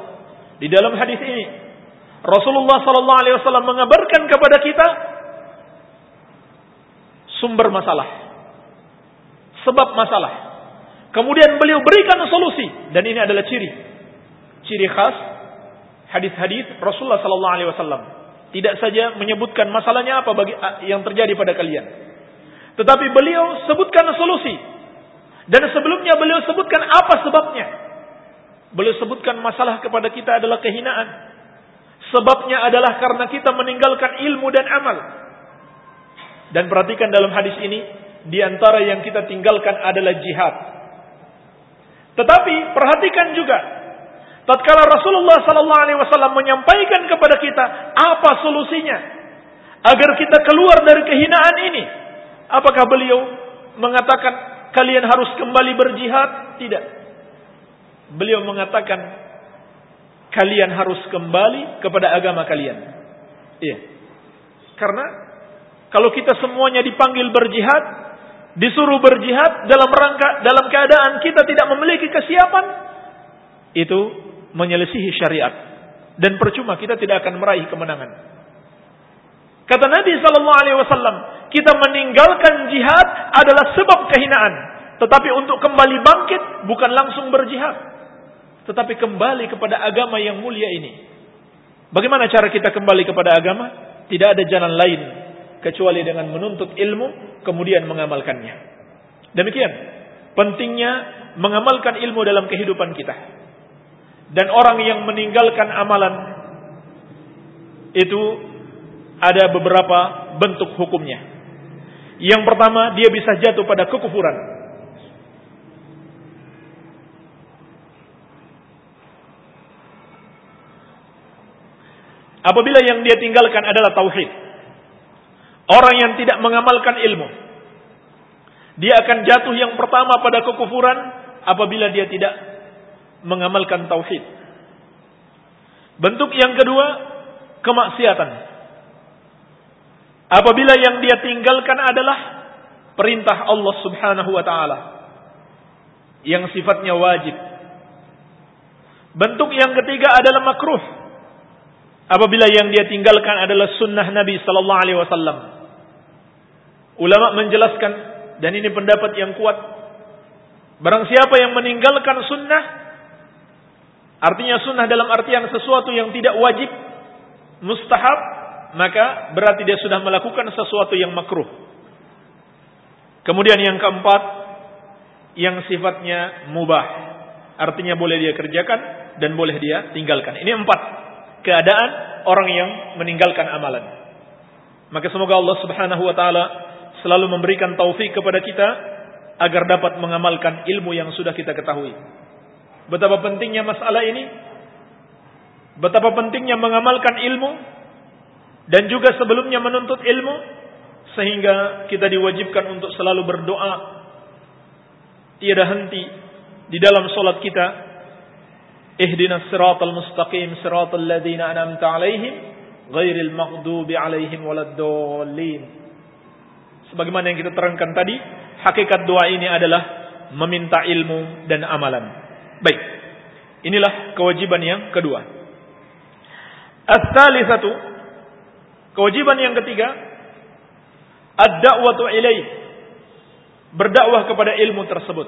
Di dalam hadis ini Rasulullah sallallahu alaihi wasallam mengabarkan kepada kita sumber masalah. Sebab masalah. Kemudian beliau berikan solusi dan ini adalah ciri ciri khas hadis-hadis Rasulullah sallallahu alaihi wasallam. Tidak saja menyebutkan masalahnya apa bagi yang terjadi pada kalian. Tetapi beliau sebutkan solusi. Dan sebelumnya beliau sebutkan apa sebabnya. Beliau sebutkan masalah kepada kita adalah kehinaan. Sebabnya adalah karena kita meninggalkan ilmu dan amal. Dan perhatikan dalam hadis ini, di antara yang kita tinggalkan adalah jihad. Tetapi perhatikan juga, tatkala Rasulullah sallallahu alaihi wasallam menyampaikan kepada kita apa solusinya agar kita keluar dari kehinaan ini, apakah beliau mengatakan kalian harus kembali berjihad? Tidak. Beliau mengatakan kalian harus kembali kepada agama kalian. Iya. Karena kalau kita semuanya dipanggil berjihad, disuruh berjihad dalam rangka dalam keadaan kita tidak memiliki kesiapan, itu menyelisihi syariat dan percuma kita tidak akan meraih kemenangan. Kata Nabi sallallahu alaihi wasallam, kita meninggalkan jihad adalah sebab kehinaan, tetapi untuk kembali bangkit bukan langsung berjihad tetapi kembali kepada agama yang mulia ini. Bagaimana cara kita kembali kepada agama? Tidak ada jalan lain kecuali dengan menuntut ilmu kemudian mengamalkannya. Demikian pentingnya mengamalkan ilmu dalam kehidupan kita. Dan orang yang meninggalkan amalan itu ada beberapa bentuk hukumnya. Yang pertama, dia bisa jatuh pada kekufuran. Apabila yang dia tinggalkan adalah tauhid. Orang yang tidak mengamalkan ilmu. Dia akan jatuh yang pertama pada kekufuran apabila dia tidak mengamalkan tauhid. Bentuk yang kedua, kemaksiatan. Apabila yang dia tinggalkan adalah perintah Allah Subhanahu wa taala yang sifatnya wajib. Bentuk yang ketiga adalah makruh apabila yang dia tinggalkan adalah sunnah Nabi sallallahu alaihi wasallam. Ulama menjelaskan dan ini pendapat yang kuat. Barang siapa yang meninggalkan sunnah, artinya sunnah dalam artian sesuatu yang tidak wajib, mustahab, maka berarti dia sudah melakukan sesuatu yang makruh. Kemudian yang keempat, yang sifatnya mubah. Artinya boleh dia kerjakan dan boleh dia tinggalkan. Ini empat keadaan orang yang meninggalkan amalan. Maka semoga Allah Subhanahu wa taala selalu memberikan taufik kepada kita agar dapat mengamalkan ilmu yang sudah kita ketahui. Betapa pentingnya masalah ini. Betapa pentingnya mengamalkan ilmu. Dan juga sebelumnya menuntut ilmu. Sehingga kita diwajibkan untuk selalu berdoa. Tiada henti di dalam solat kita. Ihdinas siratal mustaqim siratal ladzina an'amta 'alaihim ghairil maghdubi 'alaihim waladdallin. Sebagaimana yang kita terangkan tadi hakikat doa ini adalah meminta ilmu dan amalan baik. Inilah kewajiban yang kedua. As-salisatu kewajiban yang ketiga ad-da'watu ilaih berdakwah kepada ilmu tersebut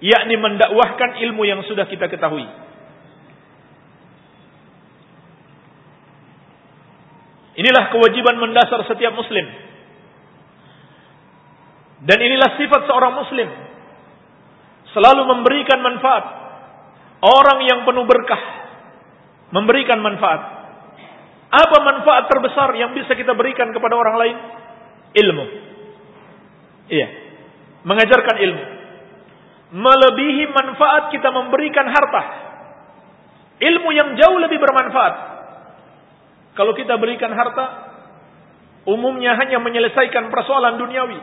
yakni mendakwahkan ilmu yang sudah kita ketahui. Inilah kewajiban mendasar setiap muslim. Dan inilah sifat seorang muslim. Selalu memberikan manfaat orang yang penuh berkah memberikan manfaat apa manfaat terbesar yang bisa kita berikan kepada orang lain ilmu. Iya. Mengajarkan ilmu. Melebihi manfaat kita memberikan harta. Ilmu yang jauh lebih bermanfaat. Kalau kita berikan harta, umumnya hanya menyelesaikan persoalan duniawi.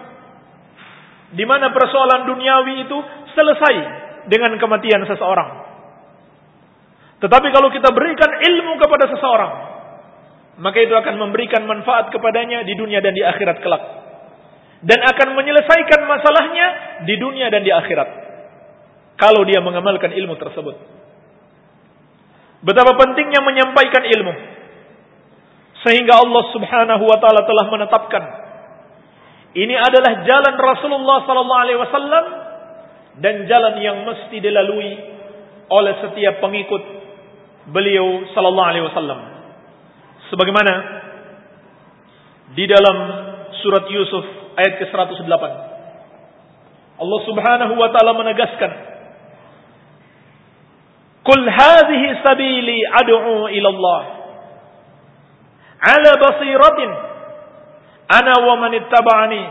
Di mana persoalan duniawi itu selesai dengan kematian seseorang. Tetapi kalau kita berikan ilmu kepada seseorang, maka itu akan memberikan manfaat kepadanya di dunia dan di akhirat kelak. Dan akan menyelesaikan masalahnya di dunia dan di akhirat. Kalau dia mengamalkan ilmu tersebut. Betapa pentingnya menyampaikan ilmu. Sehingga Allah subhanahu wa ta'ala telah menetapkan. Ini adalah jalan Rasulullah sallallahu alaihi wasallam dan jalan yang mesti dilalui oleh setiap pengikut beliau sallallahu alaihi wasallam. Sebagaimana di dalam surat Yusuf ayat ke-108. Allah Subhanahu wa taala menegaskan Qul hadhihi sabili ad'u ila Allah. Ala basiratin ana wa man ittaba'ani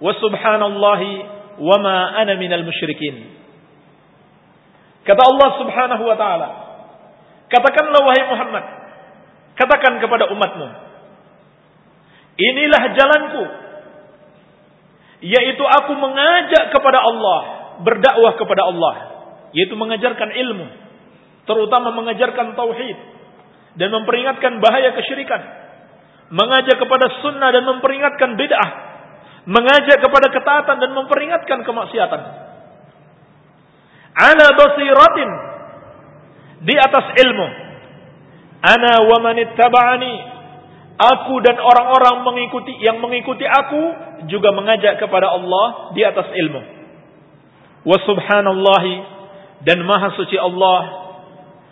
wa subhanallahi wa ma ana minal musyrikin. Kata Allah Subhanahu wa taala Katakanlah wahai Muhammad Katakan kepada umatmu. Inilah jalanku. Yaitu aku mengajak kepada Allah. Berdakwah kepada Allah. Yaitu mengajarkan ilmu. Terutama mengajarkan tauhid. Dan memperingatkan bahaya kesyirikan. Mengajak kepada sunnah dan memperingatkan bid'ah. Mengajak kepada ketaatan dan memperingatkan kemaksiatan. Ala basiratin. Di atas ilmu Ana wa manittaba'ani. Aku dan orang-orang mengikuti yang mengikuti aku juga mengajak kepada Allah di atas ilmu. Wa subhanallahi dan maha suci Allah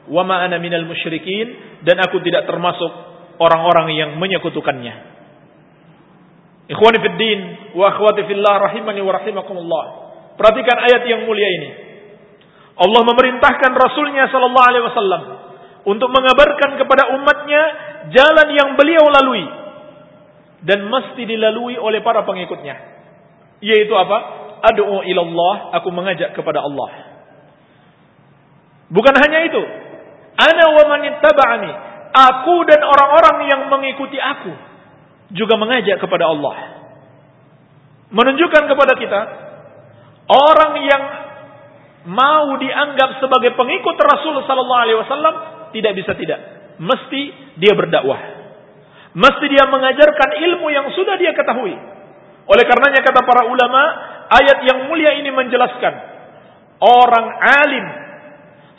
wa ma ana minal musyrikin dan aku tidak termasuk orang-orang yang menyekutukannya. Ikhwani fid din wa akhwati fillah rahimani wa rahimakumullah. Perhatikan ayat yang mulia ini. Allah memerintahkan Rasulnya sallallahu alaihi wasallam untuk mengabarkan kepada umatnya jalan yang beliau lalui dan mesti dilalui oleh para pengikutnya. Yaitu apa? Ad'u ilallah aku mengajak kepada Allah. Bukan hanya itu. Ana wa man ittaba'ani aku dan orang-orang yang mengikuti aku juga mengajak kepada Allah. Menunjukkan kepada kita orang yang mau dianggap sebagai pengikut Rasul sallallahu alaihi wasallam tidak bisa tidak. Mesti dia berdakwah. Mesti dia mengajarkan ilmu yang sudah dia ketahui. Oleh karenanya kata para ulama, ayat yang mulia ini menjelaskan orang alim,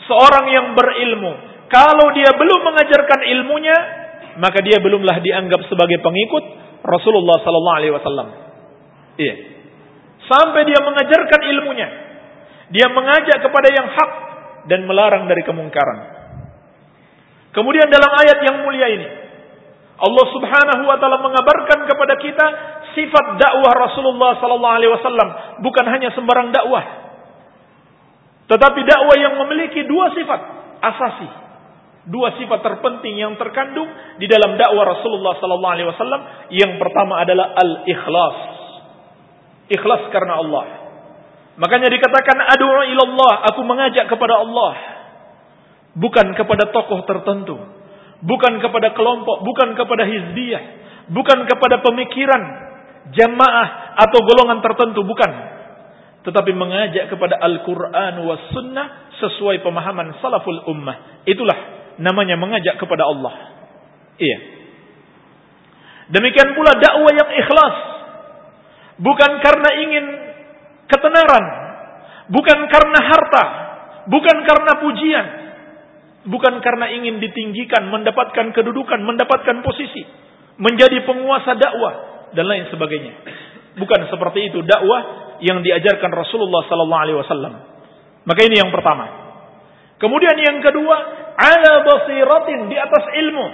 seorang yang berilmu, kalau dia belum mengajarkan ilmunya, maka dia belumlah dianggap sebagai pengikut Rasulullah sallallahu alaihi wasallam. Iya. Sampai dia mengajarkan ilmunya. Dia mengajak kepada yang hak dan melarang dari kemungkaran. Kemudian dalam ayat yang mulia ini, Allah Subhanahu wa taala mengabarkan kepada kita sifat dakwah Rasulullah sallallahu alaihi wasallam, bukan hanya sembarang dakwah. Tetapi dakwah yang memiliki dua sifat asasi. Dua sifat terpenting yang terkandung di dalam dakwah Rasulullah sallallahu alaihi wasallam. Yang pertama adalah al-ikhlas. Ikhlas karena Allah. Makanya dikatakan adu'a ilallah, aku mengajak kepada Allah. Bukan kepada tokoh tertentu, bukan kepada kelompok, bukan kepada hizbiyah, bukan kepada pemikiran jamaah atau golongan tertentu, bukan. Tetapi mengajak kepada Al-Quran was sunnah sesuai pemahaman salaful ummah. Itulah namanya mengajak kepada Allah. Iya. Demikian pula dakwah yang ikhlas. Bukan karena ingin ketenaran. Bukan karena harta. Bukan karena pujian. Bukan karena ingin ditinggikan, mendapatkan kedudukan, mendapatkan posisi. Menjadi penguasa dakwah. Dan lain sebagainya. Bukan seperti itu dakwah yang diajarkan Rasulullah sallallahu alaihi wasallam. Maka ini yang pertama. Kemudian yang kedua, ala basiratin di atas ilmu.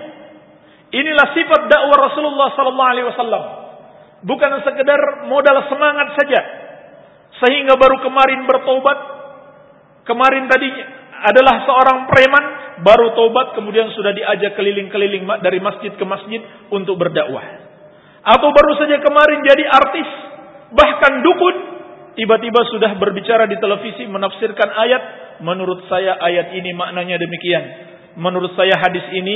Inilah sifat dakwah Rasulullah sallallahu alaihi wasallam. Bukan sekedar modal semangat saja. Sehingga baru kemarin bertobat. Kemarin tadi adalah seorang preman, baru tobat kemudian sudah diajak keliling-keliling dari masjid ke masjid untuk berdakwah. Atau baru saja kemarin jadi artis, bahkan dukun, tiba-tiba sudah berbicara di televisi menafsirkan ayat, menurut saya ayat ini maknanya demikian. Menurut saya hadis ini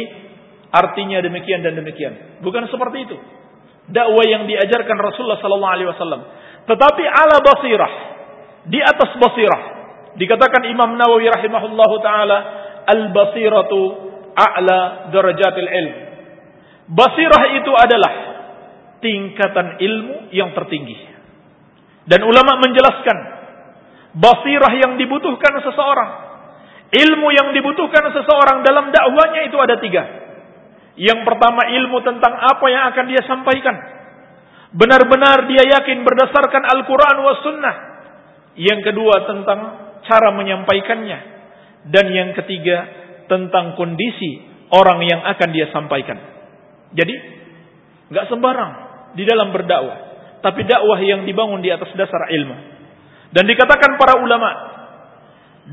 artinya demikian dan demikian. Bukan seperti itu. Dakwah yang diajarkan Rasulullah sallallahu alaihi wasallam. Tetapi ala basirah, di atas basirah. Dikatakan Imam Nawawi rahimahullahu taala, al-basiratu a'la darajatil ilm. Basirah itu adalah tingkatan ilmu yang tertinggi. Dan ulama menjelaskan basirah yang dibutuhkan seseorang, ilmu yang dibutuhkan seseorang dalam dakwanya itu ada tiga. Yang pertama ilmu tentang apa yang akan dia sampaikan. Benar-benar dia yakin berdasarkan Al-Quran wa Sunnah. Yang kedua tentang cara menyampaikannya. Dan yang ketiga tentang kondisi orang yang akan dia sampaikan. Jadi, nggak sembarang di dalam berdakwah tapi dakwah yang dibangun di atas dasar ilmu. Dan dikatakan para ulama,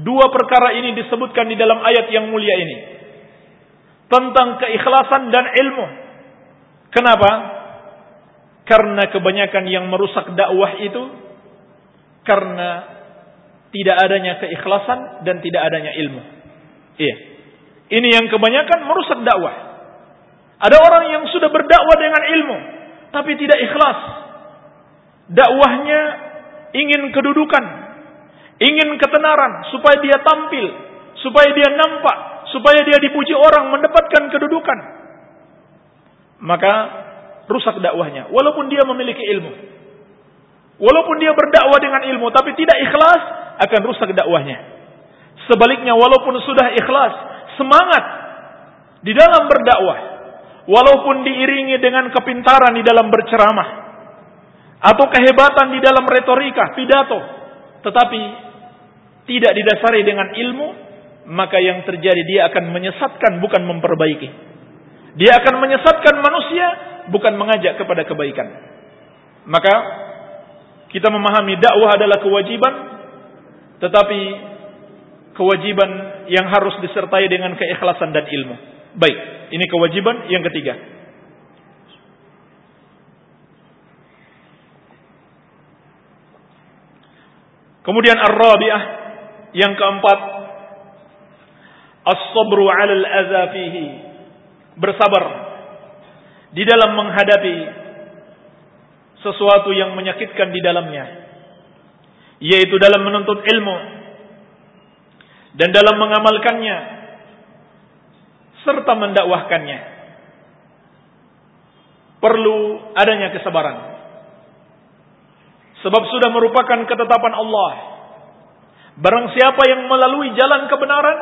dua perkara ini disebutkan di dalam ayat yang mulia ini. Tentang keikhlasan dan ilmu. Kenapa? Karena kebanyakan yang merusak dakwah itu karena tidak adanya keikhlasan dan tidak adanya ilmu. Iya. Ini yang kebanyakan merusak dakwah. Ada orang yang sudah berdakwah dengan ilmu tapi tidak ikhlas dakwahnya ingin kedudukan, ingin ketenaran supaya dia tampil, supaya dia nampak, supaya dia dipuji orang mendapatkan kedudukan. Maka rusak dakwahnya walaupun dia memiliki ilmu. Walaupun dia berdakwah dengan ilmu tapi tidak ikhlas akan rusak dakwahnya. Sebaliknya walaupun sudah ikhlas, semangat di dalam berdakwah, walaupun diiringi dengan kepintaran di dalam berceramah, atau kehebatan di dalam retorika, pidato, tetapi tidak didasari dengan ilmu, maka yang terjadi dia akan menyesatkan bukan memperbaiki. Dia akan menyesatkan manusia bukan mengajak kepada kebaikan. Maka kita memahami dakwah adalah kewajiban tetapi kewajiban yang harus disertai dengan keikhlasan dan ilmu. Baik, ini kewajiban yang ketiga. Kemudian ar-rabi'ah yang keempat as-sabru 'ala al-adza fihi. Bersabar di dalam menghadapi sesuatu yang menyakitkan di dalamnya yaitu dalam menuntut ilmu dan dalam mengamalkannya serta mendakwahkannya perlu adanya kesabaran Sebab sudah merupakan ketetapan Allah. Barang siapa yang melalui jalan kebenaran,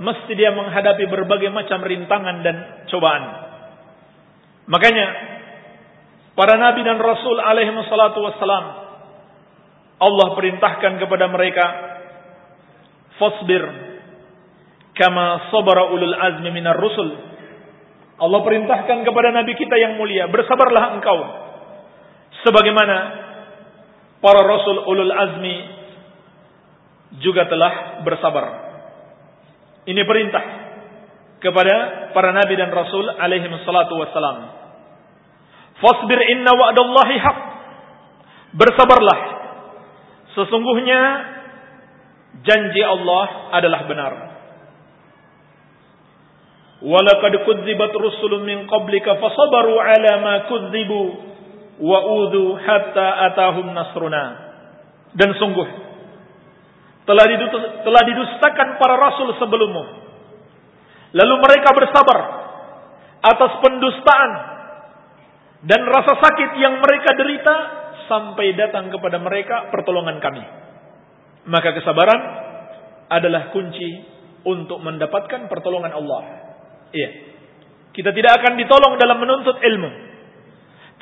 mesti dia menghadapi berbagai macam rintangan dan cobaan. Makanya, para nabi dan rasul alaihi wassalatu wassalam Allah perintahkan kepada mereka fasbir kama sabara ulul azmi minar rusul. Allah perintahkan kepada nabi kita yang mulia bersabarlah engkau. Sebagaimana para rasul ulul azmi juga telah bersabar ini perintah kepada para nabi dan rasul alaihi wassalatu wassalam Fasbir inna wa'dallahi haq. Bersabarlah. Sesungguhnya janji Allah adalah benar. Walaqad kudzibat rusulun min qablika fasabaru ala ma kudzibu wa udhu hatta atahum nasruna. Dan sungguh telah telah didustakan para rasul sebelummu. Lalu mereka bersabar atas pendustaan dan rasa sakit yang mereka derita sampai datang kepada mereka pertolongan kami. Maka kesabaran adalah kunci untuk mendapatkan pertolongan Allah. Iya. Kita tidak akan ditolong dalam menuntut ilmu.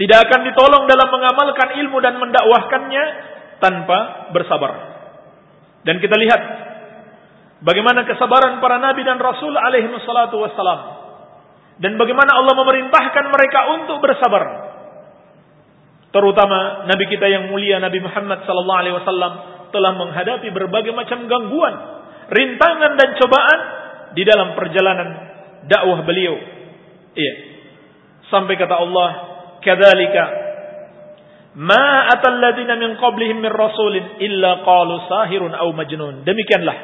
Tidak akan ditolong dalam mengamalkan ilmu dan mendakwahkannya tanpa bersabar. Dan kita lihat bagaimana kesabaran para nabi dan rasul alaihi wassalatu wassalam dan bagaimana Allah memerintahkan mereka untuk bersabar. Terutama Nabi kita yang mulia Nabi Muhammad sallallahu alaihi wasallam telah menghadapi berbagai macam gangguan, rintangan dan cobaan di dalam perjalanan dakwah beliau. Iya. Sampai kata Allah, "Kadzalika ma atal ladzina min qablihim min rasulin illa qalu sahirun aw majnun." Demikianlah.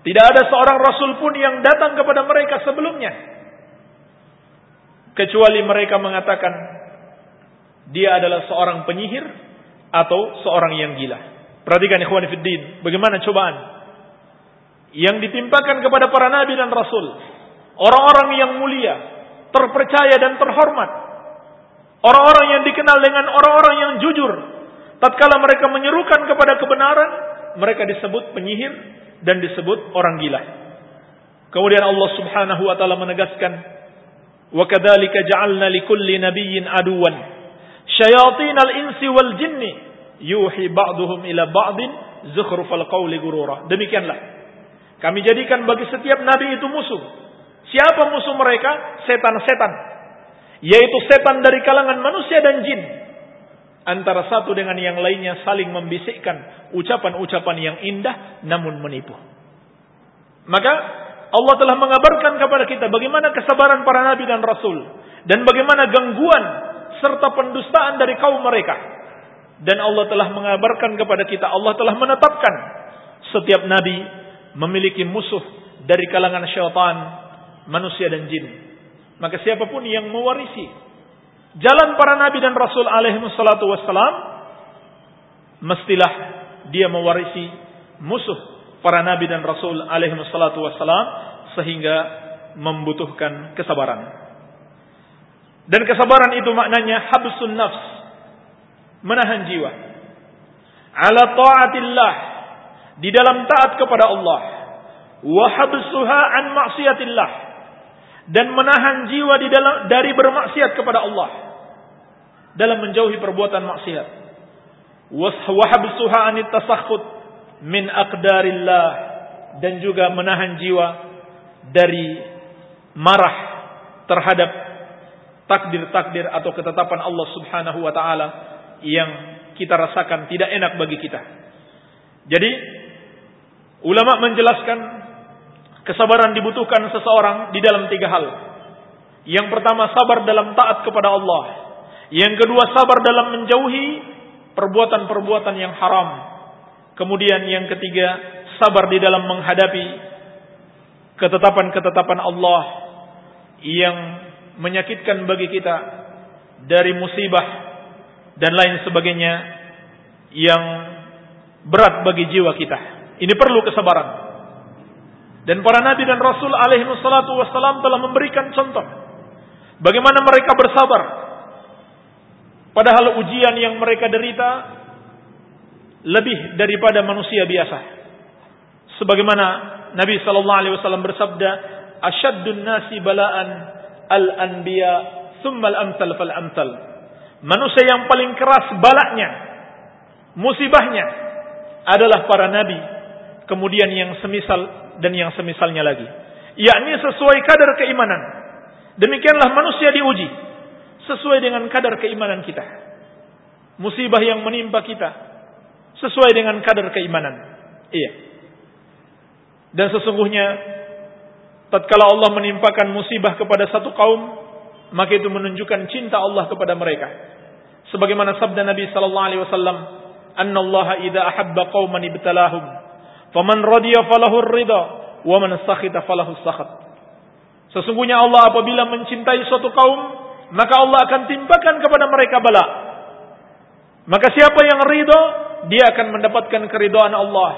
Tidak ada seorang rasul pun yang datang kepada mereka sebelumnya kecuali mereka mengatakan dia adalah seorang penyihir atau seorang yang gila. Perhatikan ikhwan fiddin, bagaimana cobaan yang ditimpakan kepada para nabi dan rasul, orang-orang yang mulia, terpercaya dan terhormat, orang-orang yang dikenal dengan orang-orang yang jujur. Tatkala mereka menyerukan kepada kebenaran, mereka disebut penyihir dan disebut orang gila. Kemudian Allah Subhanahu wa taala menegaskan Wa kadzalika ja'alna likulli nabiyyin aduwan syayatinal insi wal jinni yuhi ba'duhum ila ba'din zukhrufal qawli gurura. Demikianlah. Kami jadikan bagi setiap nabi itu musuh. Siapa musuh mereka? Setan-setan. Yaitu setan dari kalangan manusia dan jin. Antara satu dengan yang lainnya saling membisikkan ucapan-ucapan yang indah namun menipu. Maka Allah telah mengabarkan kepada kita bagaimana kesabaran para nabi dan rasul dan bagaimana gangguan serta pendustaan dari kaum mereka. Dan Allah telah mengabarkan kepada kita Allah telah menetapkan setiap nabi memiliki musuh dari kalangan syaitan, manusia dan jin. Maka siapa pun yang mewarisi jalan para nabi dan rasul alaihi wassalatu wassalam mestilah dia mewarisi musuh para nabi dan rasul alaihi wassalatu wassalam sehingga membutuhkan kesabaran. Dan kesabaran itu maknanya habsun nafs, menahan jiwa. Ala taatillah, di dalam taat kepada Allah. Wa habsuha an maksiatillah. Dan menahan jiwa di dalam dari bermaksiat kepada Allah. Dalam menjauhi perbuatan maksiat. Wa habsuha anit min aqdarillah dan juga menahan jiwa dari marah terhadap takdir-takdir atau ketetapan Allah Subhanahu wa taala yang kita rasakan tidak enak bagi kita. Jadi ulama menjelaskan kesabaran dibutuhkan seseorang di dalam tiga hal. Yang pertama sabar dalam taat kepada Allah. Yang kedua sabar dalam menjauhi perbuatan-perbuatan yang haram. Kemudian yang ketiga, sabar di dalam menghadapi ketetapan-ketetapan Allah yang menyakitkan bagi kita dari musibah dan lain sebagainya yang berat bagi jiwa kita. Ini perlu kesabaran. Dan para nabi dan rasul alaihi wassalatu wassalam telah memberikan contoh bagaimana mereka bersabar padahal ujian yang mereka derita lebih daripada manusia biasa. Sebagaimana Nabi sallallahu alaihi wasallam bersabda, "Asyaddun nasi bala'an al-anbiya, thumma al-amsal fal-amsal." Manusia yang paling keras balaknya, musibahnya adalah para nabi, kemudian yang semisal dan yang semisalnya lagi. Yakni sesuai kadar keimanan. Demikianlah manusia diuji sesuai dengan kadar keimanan kita. Musibah yang menimpa kita sesuai dengan kadar keimanan. Iya. Dan sesungguhnya tatkala Allah menimpakan musibah kepada satu kaum, maka itu menunjukkan cinta Allah kepada mereka. Sebagaimana sabda Nabi sallallahu alaihi wasallam, "Anna Allah idza ahabba qauman ibtalahum, faman radiya falahu ridha, wa man sakhita falahu sakhat." Sesungguhnya Allah apabila mencintai suatu kaum, maka Allah akan timpakan kepada mereka bala. Maka siapa yang ridho, dia akan mendapatkan keridhaan Allah.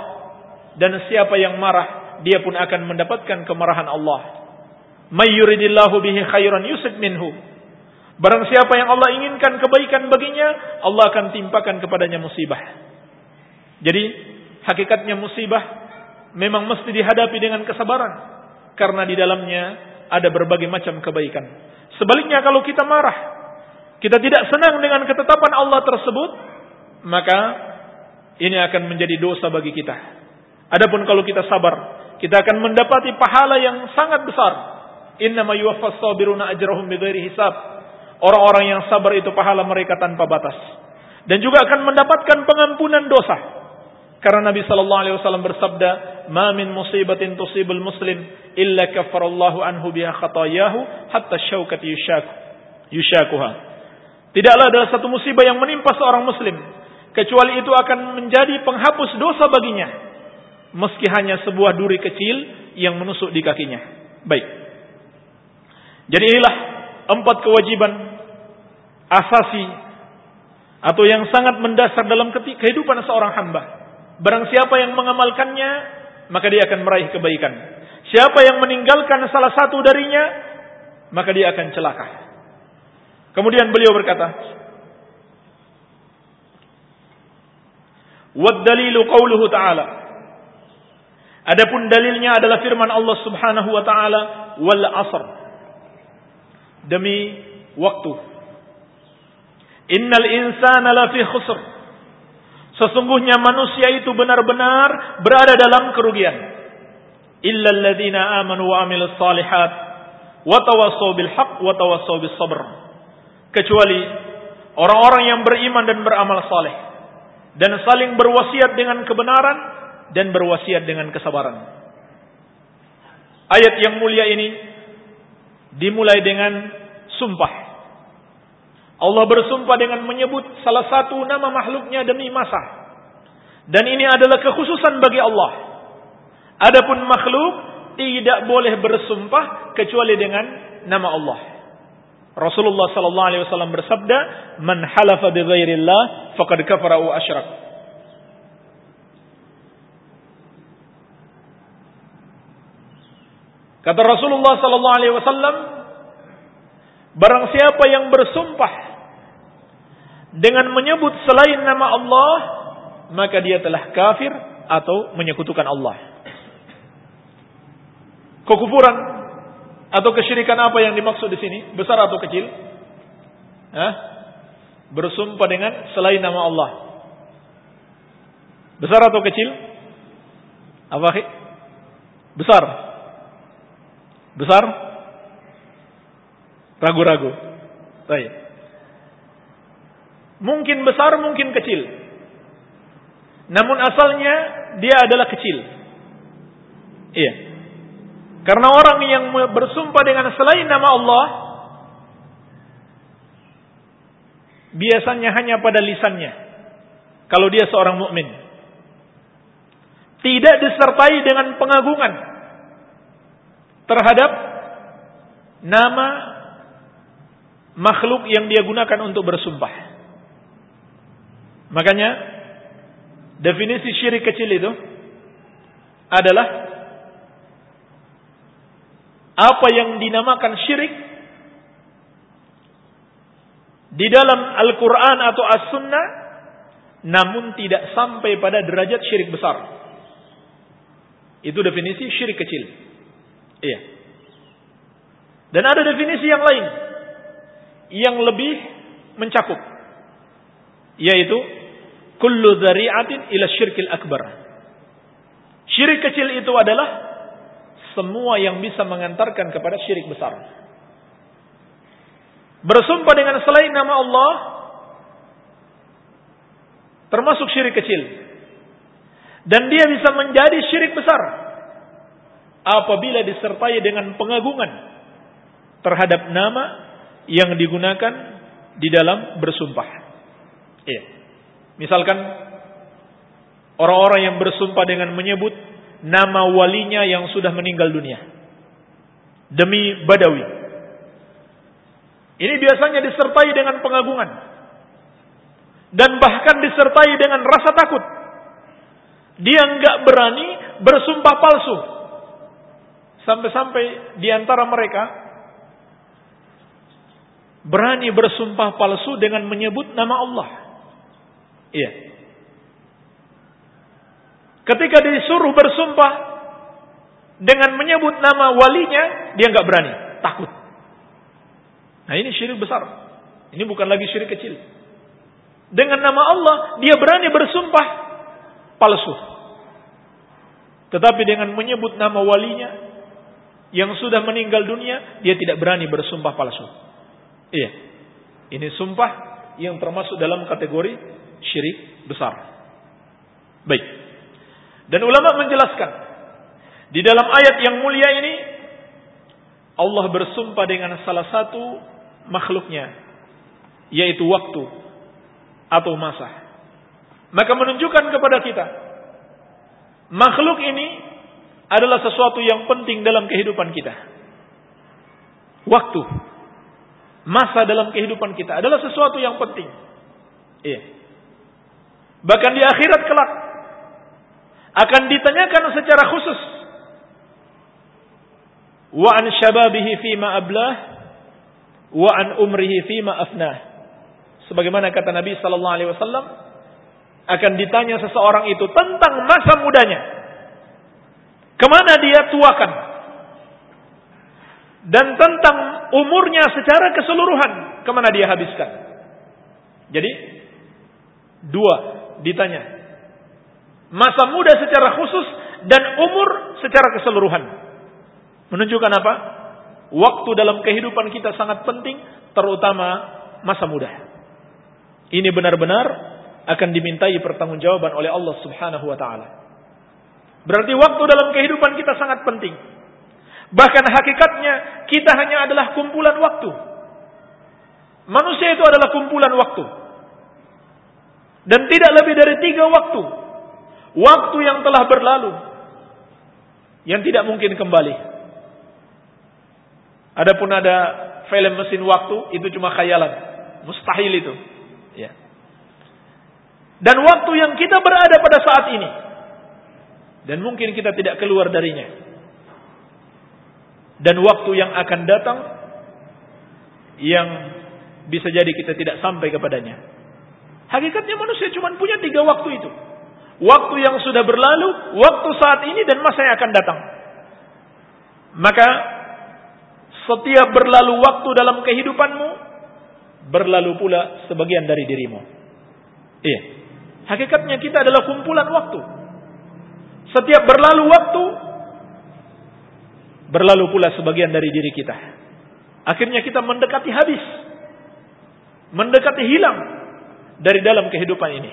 Dan siapa yang marah, dia pun akan mendapatkan kemarahan Allah. May yuridillahu bihi khairan yusib minhu. Barang siapa yang Allah inginkan kebaikan baginya, Allah akan timpakan kepadanya musibah. Jadi, hakikatnya musibah memang mesti dihadapi dengan kesabaran. Karena di dalamnya ada berbagai macam kebaikan. Sebaliknya kalau kita marah, kita tidak senang dengan ketetapan Allah tersebut, maka ini akan menjadi dosa bagi kita. Adapun kalau kita sabar, kita akan mendapati pahala yang sangat besar. Innama yuwaffas sabiruna ajrahum bighairi hisab. Orang-orang yang sabar itu pahala mereka tanpa batas. Dan juga akan mendapatkan pengampunan dosa. Karena Nabi sallallahu alaihi wasallam bersabda, "Ma min musibatin tusibul muslim illa kaffarallahu anhu biha khatayahu hatta syaukati yusyak yusyakuha." Tidaklah ada satu musibah yang menimpa seorang muslim kecuali itu akan menjadi penghapus dosa baginya meski hanya sebuah duri kecil yang menusuk di kakinya. Baik. Jadi inilah empat kewajiban asasi atau yang sangat mendasar dalam kehidupan seorang hamba. Barang siapa yang mengamalkannya, maka dia akan meraih kebaikan. Siapa yang meninggalkan salah satu darinya, maka dia akan celaka. Kemudian beliau berkata, "Wad dalilu qauluhu ta'ala" Adapun dalilnya adalah firman Allah Subhanahu wa taala wal asr. Demi waktu. Innal insana lafi khusr. Sesungguhnya manusia itu benar-benar berada dalam kerugian. Illa alladziina amanu wa amilus salihat wa tawassaw bil wa tawassaw bis sabr. Kecuali orang-orang yang beriman dan beramal saleh dan saling berwasiat dengan kebenaran dan berwasiat dengan kesabaran. Ayat yang mulia ini dimulai dengan sumpah. Allah bersumpah dengan menyebut salah satu nama makhluknya demi masa. Dan ini adalah kekhususan bagi Allah. Adapun makhluk tidak boleh bersumpah kecuali dengan nama Allah. Rasulullah sallallahu alaihi wasallam bersabda, "Man halafa bi ghairillah faqad kafara wa asyrak." Kata Rasulullah sallallahu alaihi wasallam, barang siapa yang bersumpah dengan menyebut selain nama Allah, maka dia telah kafir atau menyekutukan Allah. Kekufuran atau kesyirikan apa yang dimaksud di sini? Besar atau kecil? Hah? Bersumpah dengan selain nama Allah. Besar atau kecil? Apa? Besar. Besar? Ragu-ragu. Baik. Mungkin besar, mungkin kecil. Namun asalnya dia adalah kecil. Iya. Karena orang yang bersumpah dengan selain nama Allah biasanya hanya pada lisannya. Kalau dia seorang mukmin. Tidak disertai dengan pengagungan terhadap nama makhluk yang dia gunakan untuk bersumpah. Makanya definisi syirik kecil itu adalah apa yang dinamakan syirik di dalam Al-Quran atau As-Sunnah namun tidak sampai pada derajat syirik besar. Itu definisi syirik kecil. Iya. Dan ada definisi yang lain yang lebih mencakup. yaitu kullu dzari'atin ila syirkil akbar. Syirik kecil itu adalah semua yang bisa mengantarkan kepada syirik besar. Bersumpah dengan selain nama Allah termasuk syirik kecil. Dan dia bisa menjadi syirik besar apabila disertai dengan pengagungan terhadap nama yang digunakan di dalam bersumpah. Iya. Misalkan orang-orang yang bersumpah dengan menyebut nama walinya yang sudah meninggal dunia. Demi Badawi. Ini biasanya disertai dengan pengagungan. Dan bahkan disertai dengan rasa takut. Dia nggak berani bersumpah palsu. Sampai-sampai di antara mereka berani bersumpah palsu dengan menyebut nama Allah. Iya. Ketika disuruh bersumpah dengan menyebut nama walinya, dia nggak berani, takut. Nah ini syirik besar. Ini bukan lagi syirik kecil. Dengan nama Allah, dia berani bersumpah palsu. Tetapi dengan menyebut nama walinya yang sudah meninggal dunia, dia tidak berani bersumpah palsu. Iya. Ini sumpah yang termasuk dalam kategori syirik besar. Baik. Dan ulama menjelaskan di dalam ayat yang mulia ini Allah bersumpah dengan salah satu makhluknya yaitu waktu atau masa. Maka menunjukkan kepada kita makhluk ini adalah sesuatu yang penting dalam kehidupan kita. Waktu, masa dalam kehidupan kita adalah sesuatu yang penting. Iya. Bahkan di akhirat kelak akan ditanyakan secara khusus wa an syababihi fima ablah wa an umrihi fima afnah. Sebagaimana kata Nabi sallallahu alaihi wasallam akan ditanya seseorang itu tentang masa mudanya. Ke mana dia tuakan? Dan tentang umurnya secara keseluruhan, ke mana dia habiskan? Jadi, dua ditanya. Masa muda secara khusus dan umur secara keseluruhan. Menunjukkan apa? Waktu dalam kehidupan kita sangat penting, terutama masa muda. Ini benar-benar akan dimintai pertanggungjawaban oleh Allah Subhanahu wa taala. Berarti waktu dalam kehidupan kita sangat penting. Bahkan hakikatnya kita hanya adalah kumpulan waktu. Manusia itu adalah kumpulan waktu. Dan tidak lebih dari tiga waktu. Waktu yang telah berlalu. Yang tidak mungkin kembali. Adapun ada film mesin waktu, itu cuma khayalan. Mustahil itu. Ya. Dan waktu yang kita berada pada saat ini. Dan mungkin kita tidak keluar darinya. Dan waktu yang akan datang. Yang bisa jadi kita tidak sampai kepadanya. Hakikatnya manusia cuma punya tiga waktu itu. Waktu yang sudah berlalu, waktu saat ini, dan masa yang akan datang. Maka setiap berlalu waktu dalam kehidupanmu, berlalu pula sebagian dari dirimu. Iya. Hakikatnya kita adalah kumpulan waktu. Setiap berlalu waktu, berlalu pula sebagian dari diri kita. Akhirnya kita mendekati habis. Mendekati hilang dari dalam kehidupan ini.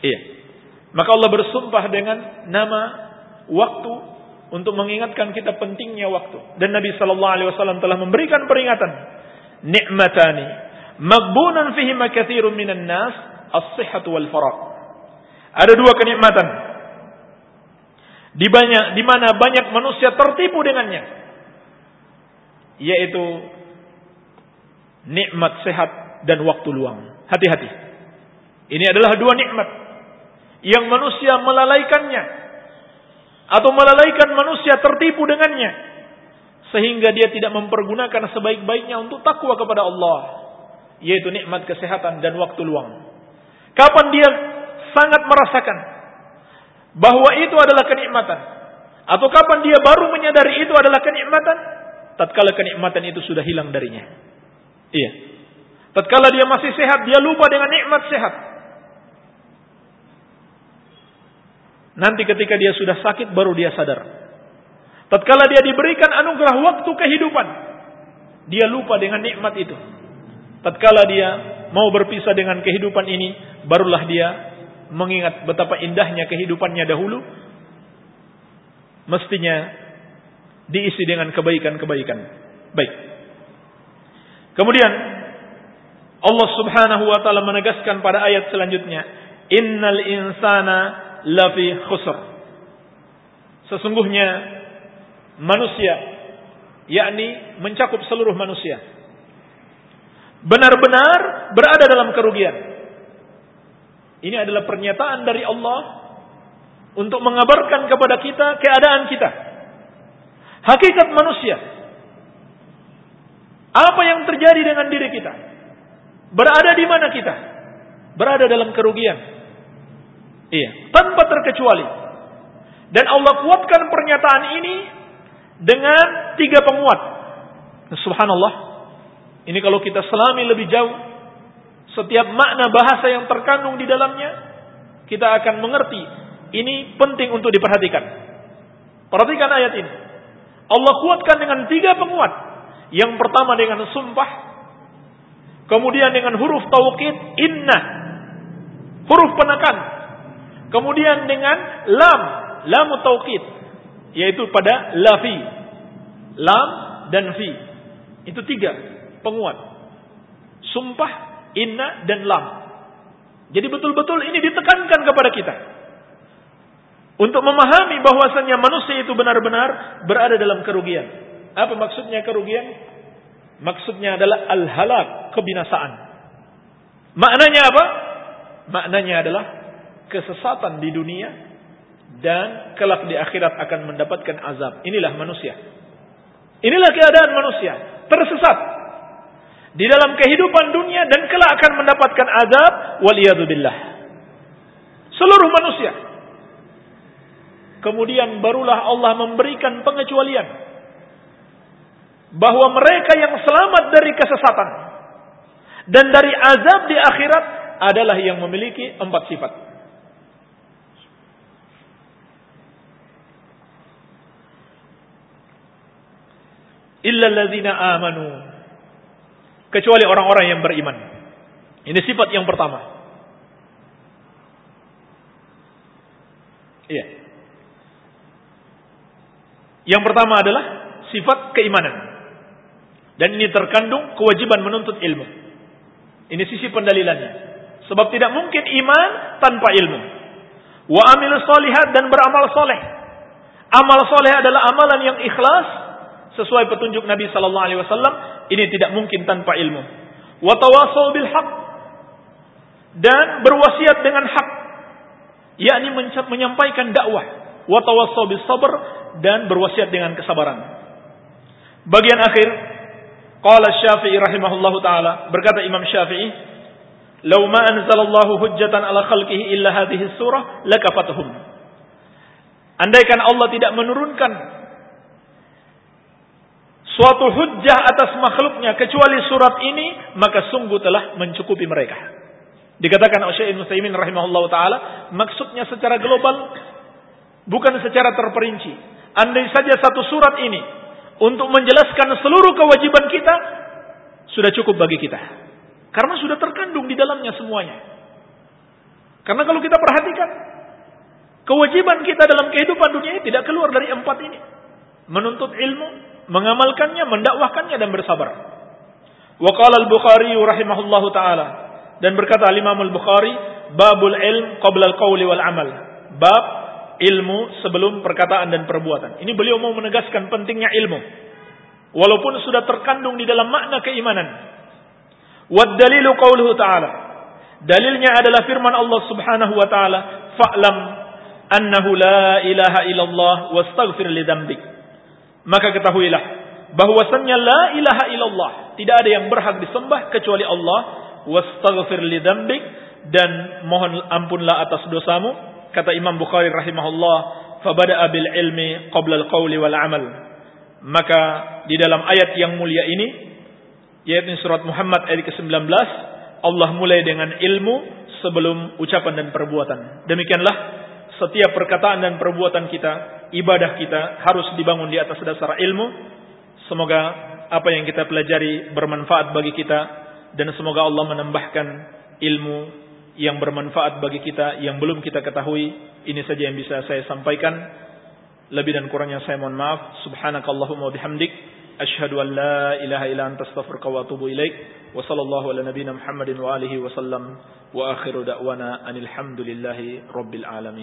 Iya. Maka Allah bersumpah dengan nama waktu untuk mengingatkan kita pentingnya waktu. Dan Nabi Shallallahu Alaihi Wasallam telah memberikan peringatan. Nikmatani, magbunan fihi makathirun minan nas, as-sihhatu wal faraq. Ada dua kenikmatan. Di banyak di mana banyak manusia tertipu dengannya. Yaitu nikmat sehat dan waktu luang. Hati-hati. Ini adalah dua nikmat. Yang manusia melalaikannya. Atau melalaikan manusia tertipu dengannya. Sehingga dia tidak mempergunakan sebaik-baiknya untuk takwa kepada Allah. Yaitu nikmat kesehatan dan waktu luang. Kapan dia sangat merasakan bahwa itu adalah kenikmatan. Atau kapan dia baru menyadari itu adalah kenikmatan. Tatkala kenikmatan itu sudah hilang darinya. Iya. Tatkala dia masih sehat dia lupa dengan nikmat sehat Nanti ketika dia sudah sakit baru dia sadar. Tatkala dia diberikan anugerah waktu kehidupan, dia lupa dengan nikmat itu. Tatkala dia mau berpisah dengan kehidupan ini, barulah dia mengingat betapa indahnya kehidupannya dahulu. Mestinya diisi dengan kebaikan-kebaikan. Baik. Kemudian Allah Subhanahu wa taala menegaskan pada ayat selanjutnya, "Innal insana lafi khusr." Sesungguhnya manusia yakni mencakup seluruh manusia benar-benar berada dalam kerugian. Ini adalah pernyataan dari Allah untuk mengabarkan kepada kita keadaan kita. Hakikat manusia. Apa yang terjadi dengan diri kita? Berada di mana kita? Berada dalam kerugian. Iya, tanpa terkecuali. Dan Allah kuatkan pernyataan ini dengan tiga penguat. Subhanallah. Ini kalau kita selami lebih jauh, setiap makna bahasa yang terkandung di dalamnya, kita akan mengerti. Ini penting untuk diperhatikan. Perhatikan ayat ini. Allah kuatkan dengan tiga penguat. Yang pertama dengan sumpah. Kemudian dengan huruf tawqid inna. Huruf penekan. Kemudian dengan lam. Lam tawqid. Yaitu pada lafi. Lam dan fi. Itu tiga penguat. Sumpah, inna, dan lam. Jadi betul-betul ini ditekankan kepada kita. Untuk memahami bahwasannya manusia itu benar-benar berada dalam kerugian. Apa maksudnya kerugian? Maksudnya adalah al-halak, kebinasaan. Maknanya apa? Maknanya adalah kesesatan di dunia dan kelak di akhirat akan mendapatkan azab. Inilah manusia. Inilah keadaan manusia, tersesat di dalam kehidupan dunia dan kelak akan mendapatkan azab waliyadzubillah. Seluruh manusia Kemudian barulah Allah memberikan pengecualian. Bahwa mereka yang selamat dari kesesatan. Dan dari azab di akhirat adalah yang memiliki empat sifat. Illa alladzina amanu. Kecuali orang-orang yang beriman. Ini sifat yang pertama. Iya. Yang pertama adalah sifat keimanan. Dan ini terkandung kewajiban menuntut ilmu. Ini sisi pendalilannya. Sebab tidak mungkin iman tanpa ilmu. Wa amil solihat dan beramal soleh. Amal soleh adalah amalan yang ikhlas sesuai petunjuk Nabi Sallallahu Alaihi Wasallam. Ini tidak mungkin tanpa ilmu. Wa bil haq dan berwasiat dengan hak, yakni menyampaikan dakwah. Wa bis sabr dan berwasiat dengan kesabaran. Bagian akhir, qala Syafi'i rahimahullahu taala, berkata Imam Syafi'i, "Lau ma anzalallahu hujjatan ala khalqihi illa hadhihi surah lakafatuhum." Andaikan Allah tidak menurunkan suatu hujjah atas makhluknya kecuali surat ini, maka sungguh telah mencukupi mereka. Dikatakan oleh Syekh Muslimin rahimahullahu taala, maksudnya secara global bukan secara terperinci. Andai saja satu surat ini untuk menjelaskan seluruh kewajiban kita sudah cukup bagi kita. Karena sudah terkandung di dalamnya semuanya. Karena kalau kita perhatikan kewajiban kita dalam kehidupan dunia ini tidak keluar dari empat ini. Menuntut ilmu, mengamalkannya, mendakwahkannya dan bersabar. Wa qala al-Bukhari rahimahullahu taala dan berkata Imam al-Bukhari babul ilm qabla al-qawli wal amal. Bab ilmu sebelum perkataan dan perbuatan. Ini beliau mau menegaskan pentingnya ilmu. Walaupun sudah terkandung di dalam makna keimanan. Wad dalilu qauluhu ta'ala. Dalilnya adalah firman Allah Subhanahu wa taala, "Fa'lam annahu la ilaha illallah wastaghfir li dzambik." Maka ketahuilah bahwasannya la ilaha illallah, tidak ada yang berhak disembah kecuali Allah, wastaghfir li dan mohon ampunlah atas dosamu Kata Imam Bukhari rahimahullah, "Fabada'a bil ilmi qabla al-qawli wal amal." Maka di dalam ayat yang mulia ini, yaitu surat Muhammad ayat ke-19, Allah mulai dengan ilmu sebelum ucapan dan perbuatan. Demikianlah setiap perkataan dan perbuatan kita, ibadah kita harus dibangun di atas dasar ilmu. Semoga apa yang kita pelajari bermanfaat bagi kita dan semoga Allah menambahkan ilmu yang bermanfaat bagi kita yang belum kita ketahui. Ini saja yang bisa saya sampaikan. Lebih dan kurangnya saya mohon maaf. Subhanakallahumma bihamdik. Ashhadu an la ilaha illa anta astaghfiruka wa atubu ilaik. Wa sallallahu ala nabiyyina Muhammadin wa alihi wa sallam. Wa akhiru da'wana anil hamdulillahi rabbil alamin.